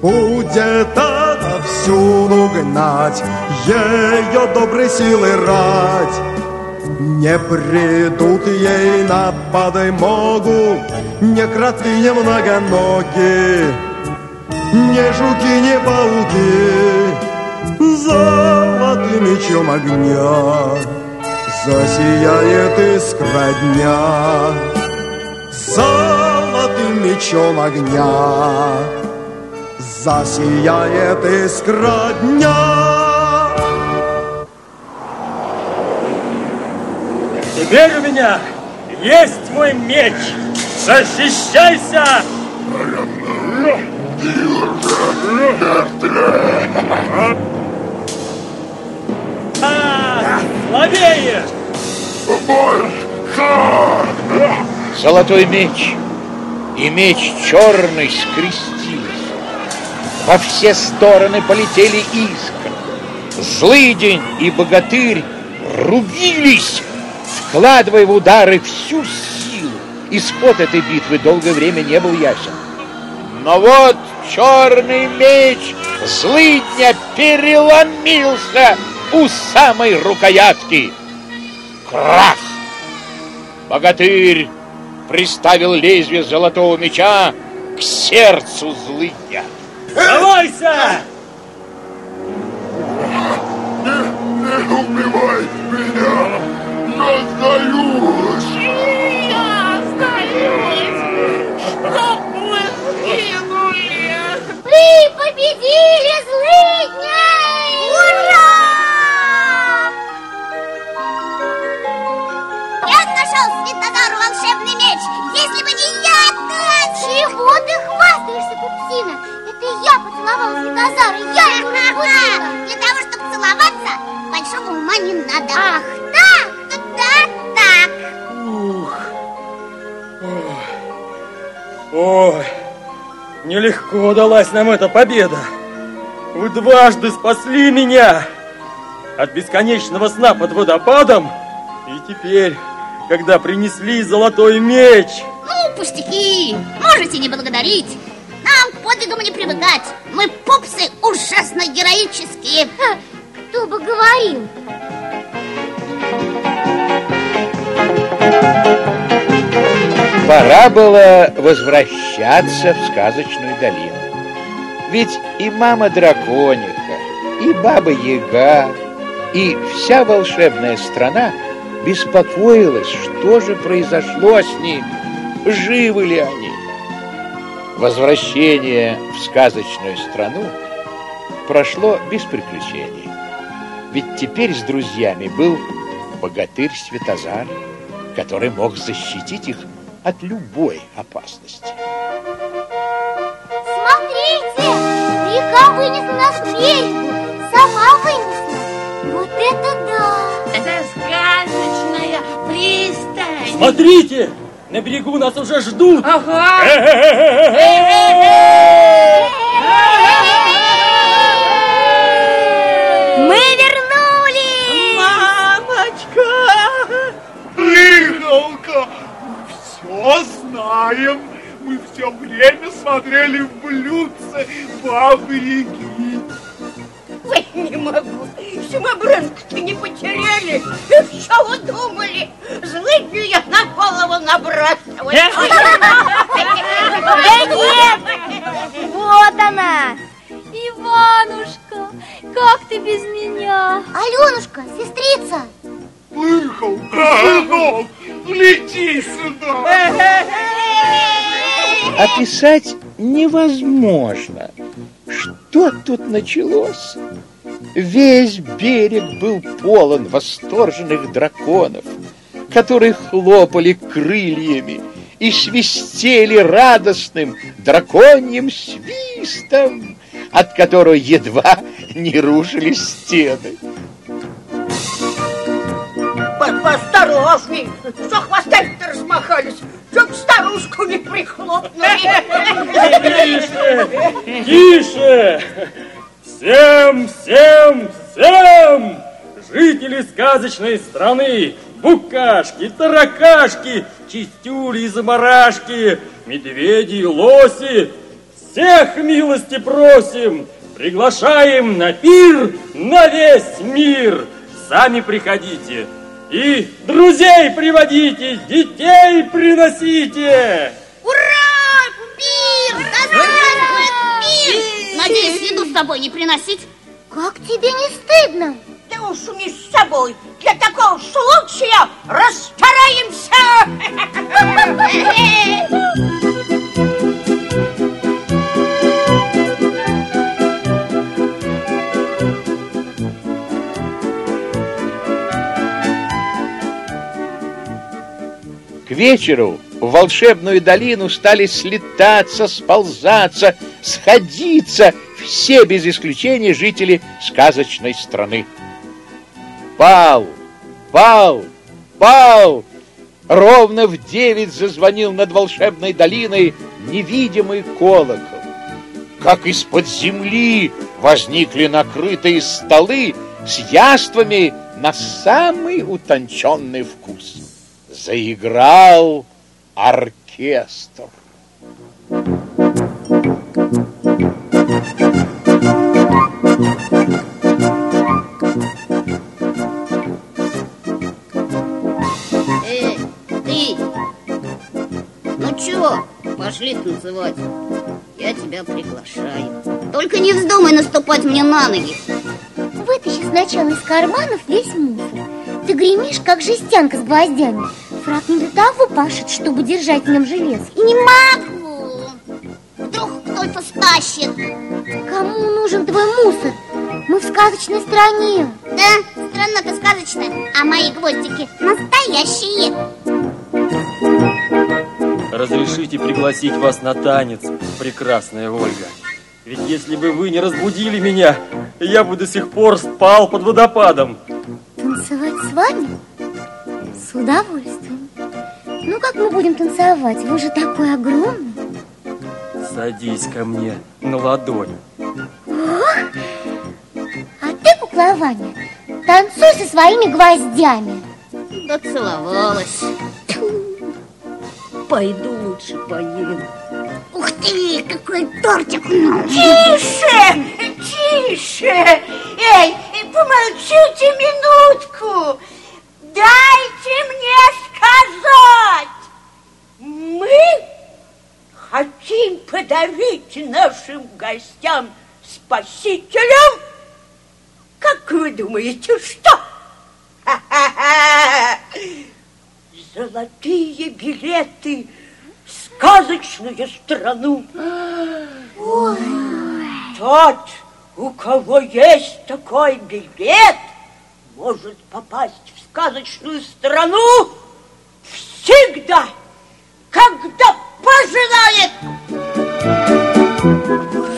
Будет отовсюду гнать ее доброй силы рать. Не придут ей на подмогу Не кроты, не многоногие Не жуки, не пауки Золотым мечом огня Засияет искра дня. Золотым мечом огня Засияет искра дня Теперь у меня есть мой меч. Защищайся! А, слабее! Золотой меч и меч черный скрестились. Во все стороны полетели искры. Злыдень и богатырь рубились, вкладывая в удары всю силу. Исход этой битвы долгое время не был ясен. Но вот черный меч злыдня переломился у самой рукоятки. Крах! Богатырь приставил лезвие золотого меча к сердцу злыдня. Давайся! Не убивай меня! Я сдаюсь! Я сдаюсь! Чтоб вы скинули! Вы победили злыдня! Ура! Я нашел Светозару волшебный меч! Если бы не я, то... Чего ты хвастаешься, Пупсина? Это я поцеловала Светозара, я его разбудила! Для того, чтобы целоваться, большого ума не надо. Ах, так, Ой, нелегко далась нам эта победа. Вы дважды спасли меня от бесконечного сна под водопадом. И теперь, когда принесли золотой меч, Ну, пустяки, можете не благодарить. Нам к подвигам не привыкать. Мы пупсы ужасно героические. Кто бы говорил? Пора было возвращаться в сказочную долину. Ведь и мама дракониха, и баба Яга, и вся волшебная страна беспокоилась, что же произошло с ними, живы ли они. Возвращение в сказочную страну прошло без приключений. Ведь теперь с друзьями был богатырь Светозар, который мог защитить их от любой опасности. Смотрите, река вынесла нас к берегу. Сама вынесла. Вот это да! Это сказочная пристань! смотрите, на берегу нас уже ждут. Ага! Мы вернулись! Мамочка! Пыхалка! Все знаем! Мы все время смотрели в блюдце бабы Яги. Ой, не могу. самобранку-то не потеряли. И все вы думали, злыдню я на голову набрасывать. Да нет! Вот она! Иванушка, как ты без меня? Аленушка, сестрица. Пыхалка, сынок, лети сюда. Описать невозможно. Что тут началось? Весь берег был полон восторженных драконов, которые хлопали крыльями и свистели радостным драконьим свистом, от которого едва не рушились стены. Поосторожней, что хвостами-то размахались, чтоб старушку не прихлопнули. Тише! Тише! Всем, всем, всем! Жители сказочной страны, букашки, таракашки, чистюли и заморашки, медведи и лоси, всех милости просим, приглашаем на пир на весь мир. Сами приходите и друзей приводите, детей приносите. Ура! Пир! Да здравствует пир! Надеюсь, еду с собой не приносить. Как тебе не стыдно? Да уж не с собой. Для такого случая расстараемся. вечеру в волшебную долину стали слетаться, сползаться, сходиться все без исключения жители сказочной страны. Пал, пал, пал! Ровно в девять зазвонил над волшебной долиной невидимый колокол. Как из-под земли возникли накрытые столы с яствами на самый утонченный вкус. Заиграл оркестр. Эй, ты! Ну чё, пошли танцевать. Я тебя приглашаю. Только не вздумай наступать мне на ноги. Вытащи сначала из карманов весь мусор. Ты гремишь, как жестянка с гвоздями. Фраг не для того пашет, чтобы держать в нем железо. И не могу. Вдруг кто-то стащит. Кому нужен твой мусор? Мы в сказочной стране. Да, страна-то сказочная, а мои гвоздики настоящие. Разрешите пригласить вас на танец, прекрасная Ольга. Ведь если бы вы не разбудили меня, я бы до сих пор спал под водопадом. Танцевать с вами? С удовольствием. Ну, как мы будем танцевать? Вы же такой огромный. Садись ко мне на ладонь. Ох! А ты, кукла Ваня, танцуй со своими гвоздями. Доцеловалась. Пойду лучше поем. Ух ты, какой тортик! Тише! Тише! Эй, помолчите минутку! Дайте мне сказать! Мы хотим подарить нашим гостям спасителям, как вы думаете, что? Ха-ха-ха! Золотые билеты в сказочную страну. Ой. Тот, у кого есть такой билет, может попасть в сказочную страну всегда, когда пожелает.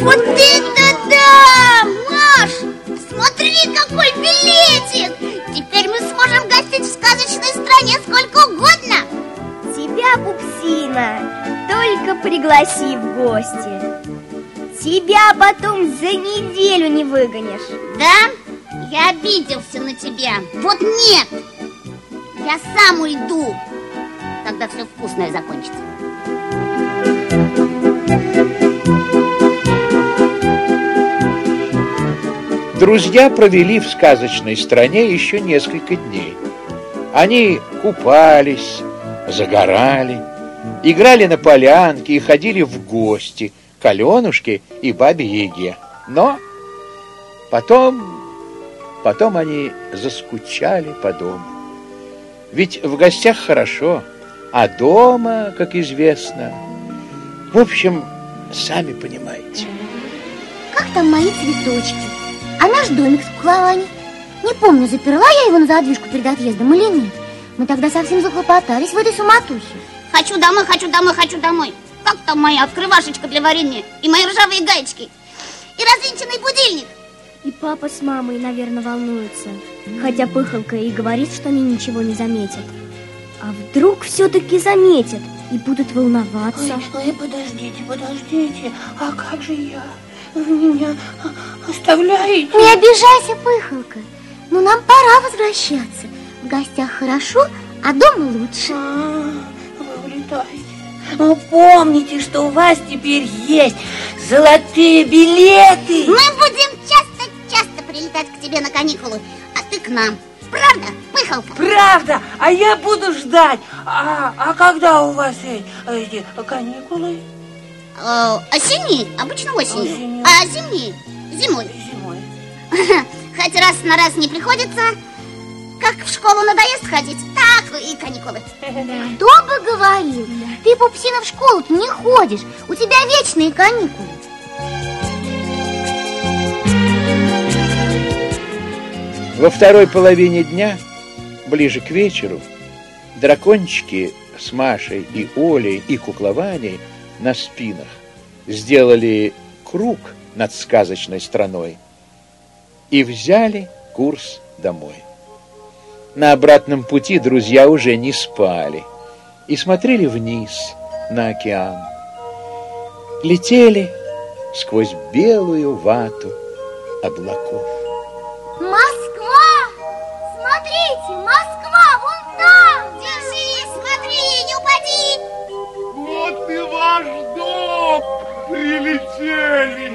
Вот это да! Маш, смотри, какой билетик! Теперь мы сможем гостить в сказочной стране сколько угодно. Тебя, Пупсина, только пригласи в гости. Тебя потом за неделю не выгонишь. Да? Я обиделся на тебя. Вот нет! Я сам уйду, когда все вкусное закончится. Друзья провели в сказочной стране еще несколько дней. Они купались, загорали, играли на полянке и ходили в гости к Аленушке и бабе Еге. Но потом, потом они заскучали по дому. Ведь в гостях хорошо, а дома, как известно, в общем, сами понимаете. Как там мои цветочки? А наш домик с кукловани? Не помню, заперла я его на задвижку перед отъездом или нет. Мы тогда совсем захлопотались в этой суматухе. Хочу домой, хочу домой, хочу домой. Как там моя открывашечка для варенья? И мои ржавые гаечки? И развинченный будильник? И папа с мамой, наверное, волнуются. Хотя Пыхалка и говорит, что они ничего не заметят. А вдруг все-таки заметят и будут волноваться? Ой, ой, подождите, подождите. А как же я? Вы меня оставляете? Не обижайся, Пыхалка. Ну, нам пора возвращаться. В гостях хорошо, а дома лучше. А, вы улетаете. Ну, помните, что у вас теперь есть золотые билеты. Мы будем часто-часто прилетать к тебе на каникулы, а ты к нам. Правда, Пыхалка? Правда, а я буду ждать. А, а когда у вас эти, эти каникулы? Э, осенние, обычно осенью. Осенью. А зимние? Зимой. Зимой. Хоть раз на раз не приходится. Как в школу надоест ходить, так и каникулы. Кто бы говорил? Ты, Пупсина, в школу не ходишь. У тебя вечные каникулы. Во второй половине дня, ближе к вечеру, дракончики с Машей и Олей и Куклованей на спинах сделали круг над сказочной страной и взяли курс домой. На обратном пути друзья уже не спали и смотрели вниз на океан. Летели сквозь белую вату облаков. Москва! Ваш дом! Прилетели!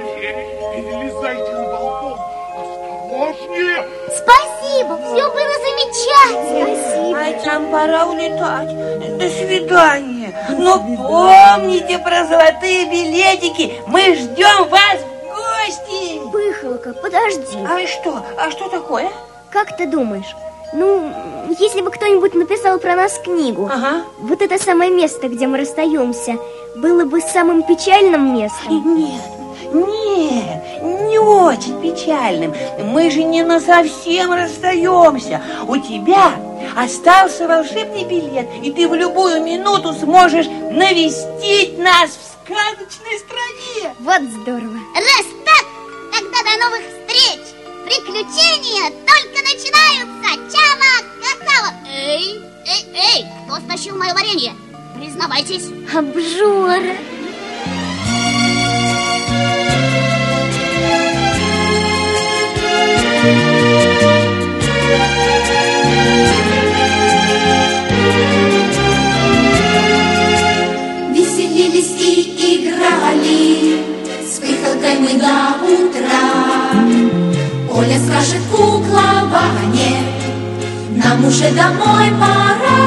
Перелезайте на балкон! Осторожнее! Спасибо, все было замечательно. А нам пора улетать. До свидания. Но помните про золотые билетики. Мы ждем вас в гости. Пыхалка, подожди. А что? А что такое? Как ты думаешь? Ну, если бы кто-нибудь написал про нас книгу, Ага. вот это самое место, где мы расстаемся, было бы самым печальным местом? Нет, нет, не очень печальным. Мы же не на совсем расстаемся. У тебя остался волшебный билет, и ты в любую минуту сможешь навестить нас в сказочной стране. Вот здорово. Раз так, тогда до новых встреч! Приключения только начинаются! Чава, какао! Эй, эй, эй, кто стащил мое варенье? Признавайтесь. Обжора. Нам уже домой пора.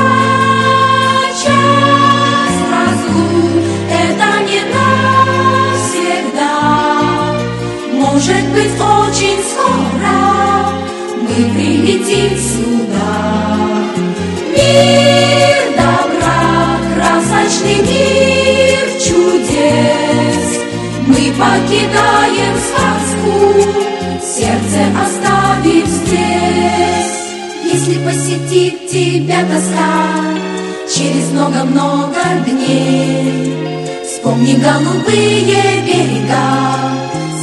Час разлук, это не навсегда. Может быть, очень скоро мы прилетим сюда. Мир добра, красочный мир чудес. Мы покидаем сказку, сердце оставив здесь. Если посетит тебя тоска через много-много дней, вспомни голубые берега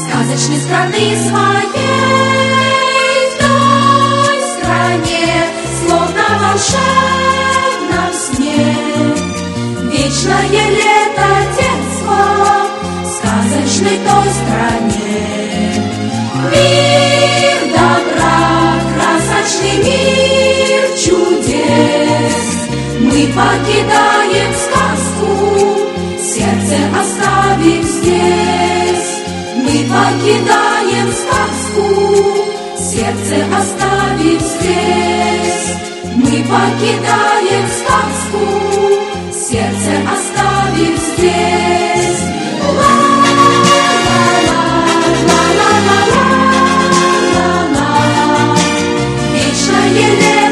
сказочной страны своей. В той стране, словно в волшебном сне, вечное лето детства в сказочной той стране. Мир добра, красочный мир чудес, мы покидаем сказку, сердце оставив здесь. Мы покидаем сказку, сердце оставив здесь. Мы покидаем сказку, Вечное лето